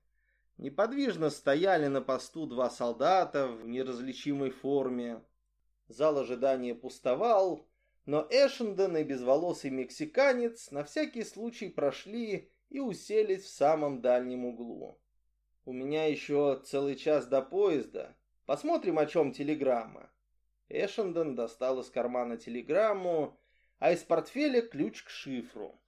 Неподвижно стояли на посту два солдата в неразличимой форме. Зал ожидания пустовал, но Эшенден и безволосый мексиканец на всякий случай прошли и уселись в самом дальнем углу. «У меня еще целый час до поезда. Посмотрим, о чем телеграмма». Эшенден достал из кармана телеграмму, а из портфеля ключ к шифру.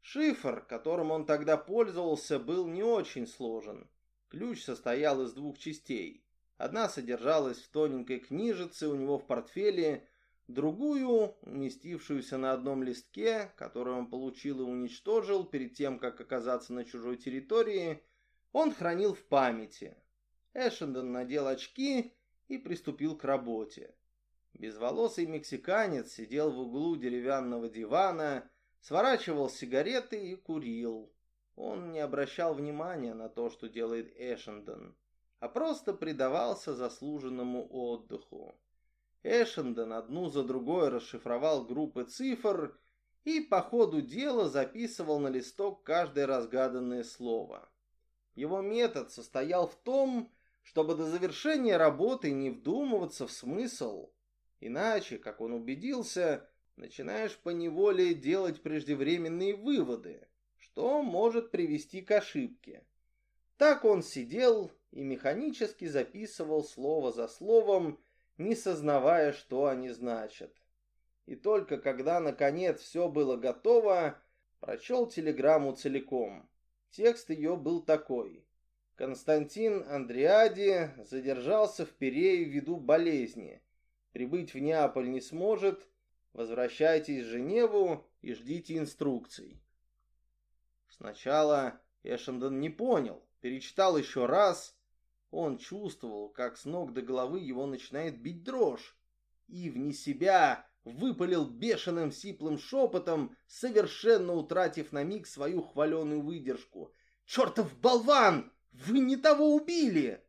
Шифр, которым он тогда пользовался, был не очень сложен.
Ключ состоял из двух частей. Одна содержалась в тоненькой книжице у него в портфеле, другую, уместившуюся на одном листке, который он получил и уничтожил перед тем, как оказаться на чужой территории, он хранил в памяти. Эшендон надел очки и приступил к работе. Безволосый мексиканец сидел в углу деревянного дивана, сворачивал сигареты и курил. Он не обращал внимания на то, что делает Эшендон, а просто предавался заслуженному отдыху. Эшендон одну за другой расшифровал группы цифр и по ходу дела записывал на листок каждое разгаданное слово. Его метод состоял в том, чтобы до завершения работы не вдумываться в смысл, иначе, как он убедился, начинаешь поневоле делать преждевременные выводы, что может привести к ошибке. Так он сидел и механически записывал слово за словом, не сознавая, что они значат. И только когда, наконец, все было готово, прочел телеграмму целиком. Текст ее был такой. Константин Андриади задержался в Перее ввиду болезни. Прибыть в Неаполь не сможет. Возвращайтесь в Женеву и ждите инструкций. Сначала Эшендон не понял, перечитал еще раз. Он чувствовал, как с ног до головы его начинает бить дрожь. И вне себя выпалил бешеным сиплым шепотом, совершенно утратив на миг свою хваленую выдержку. «Чертов болван! Вы не того убили!»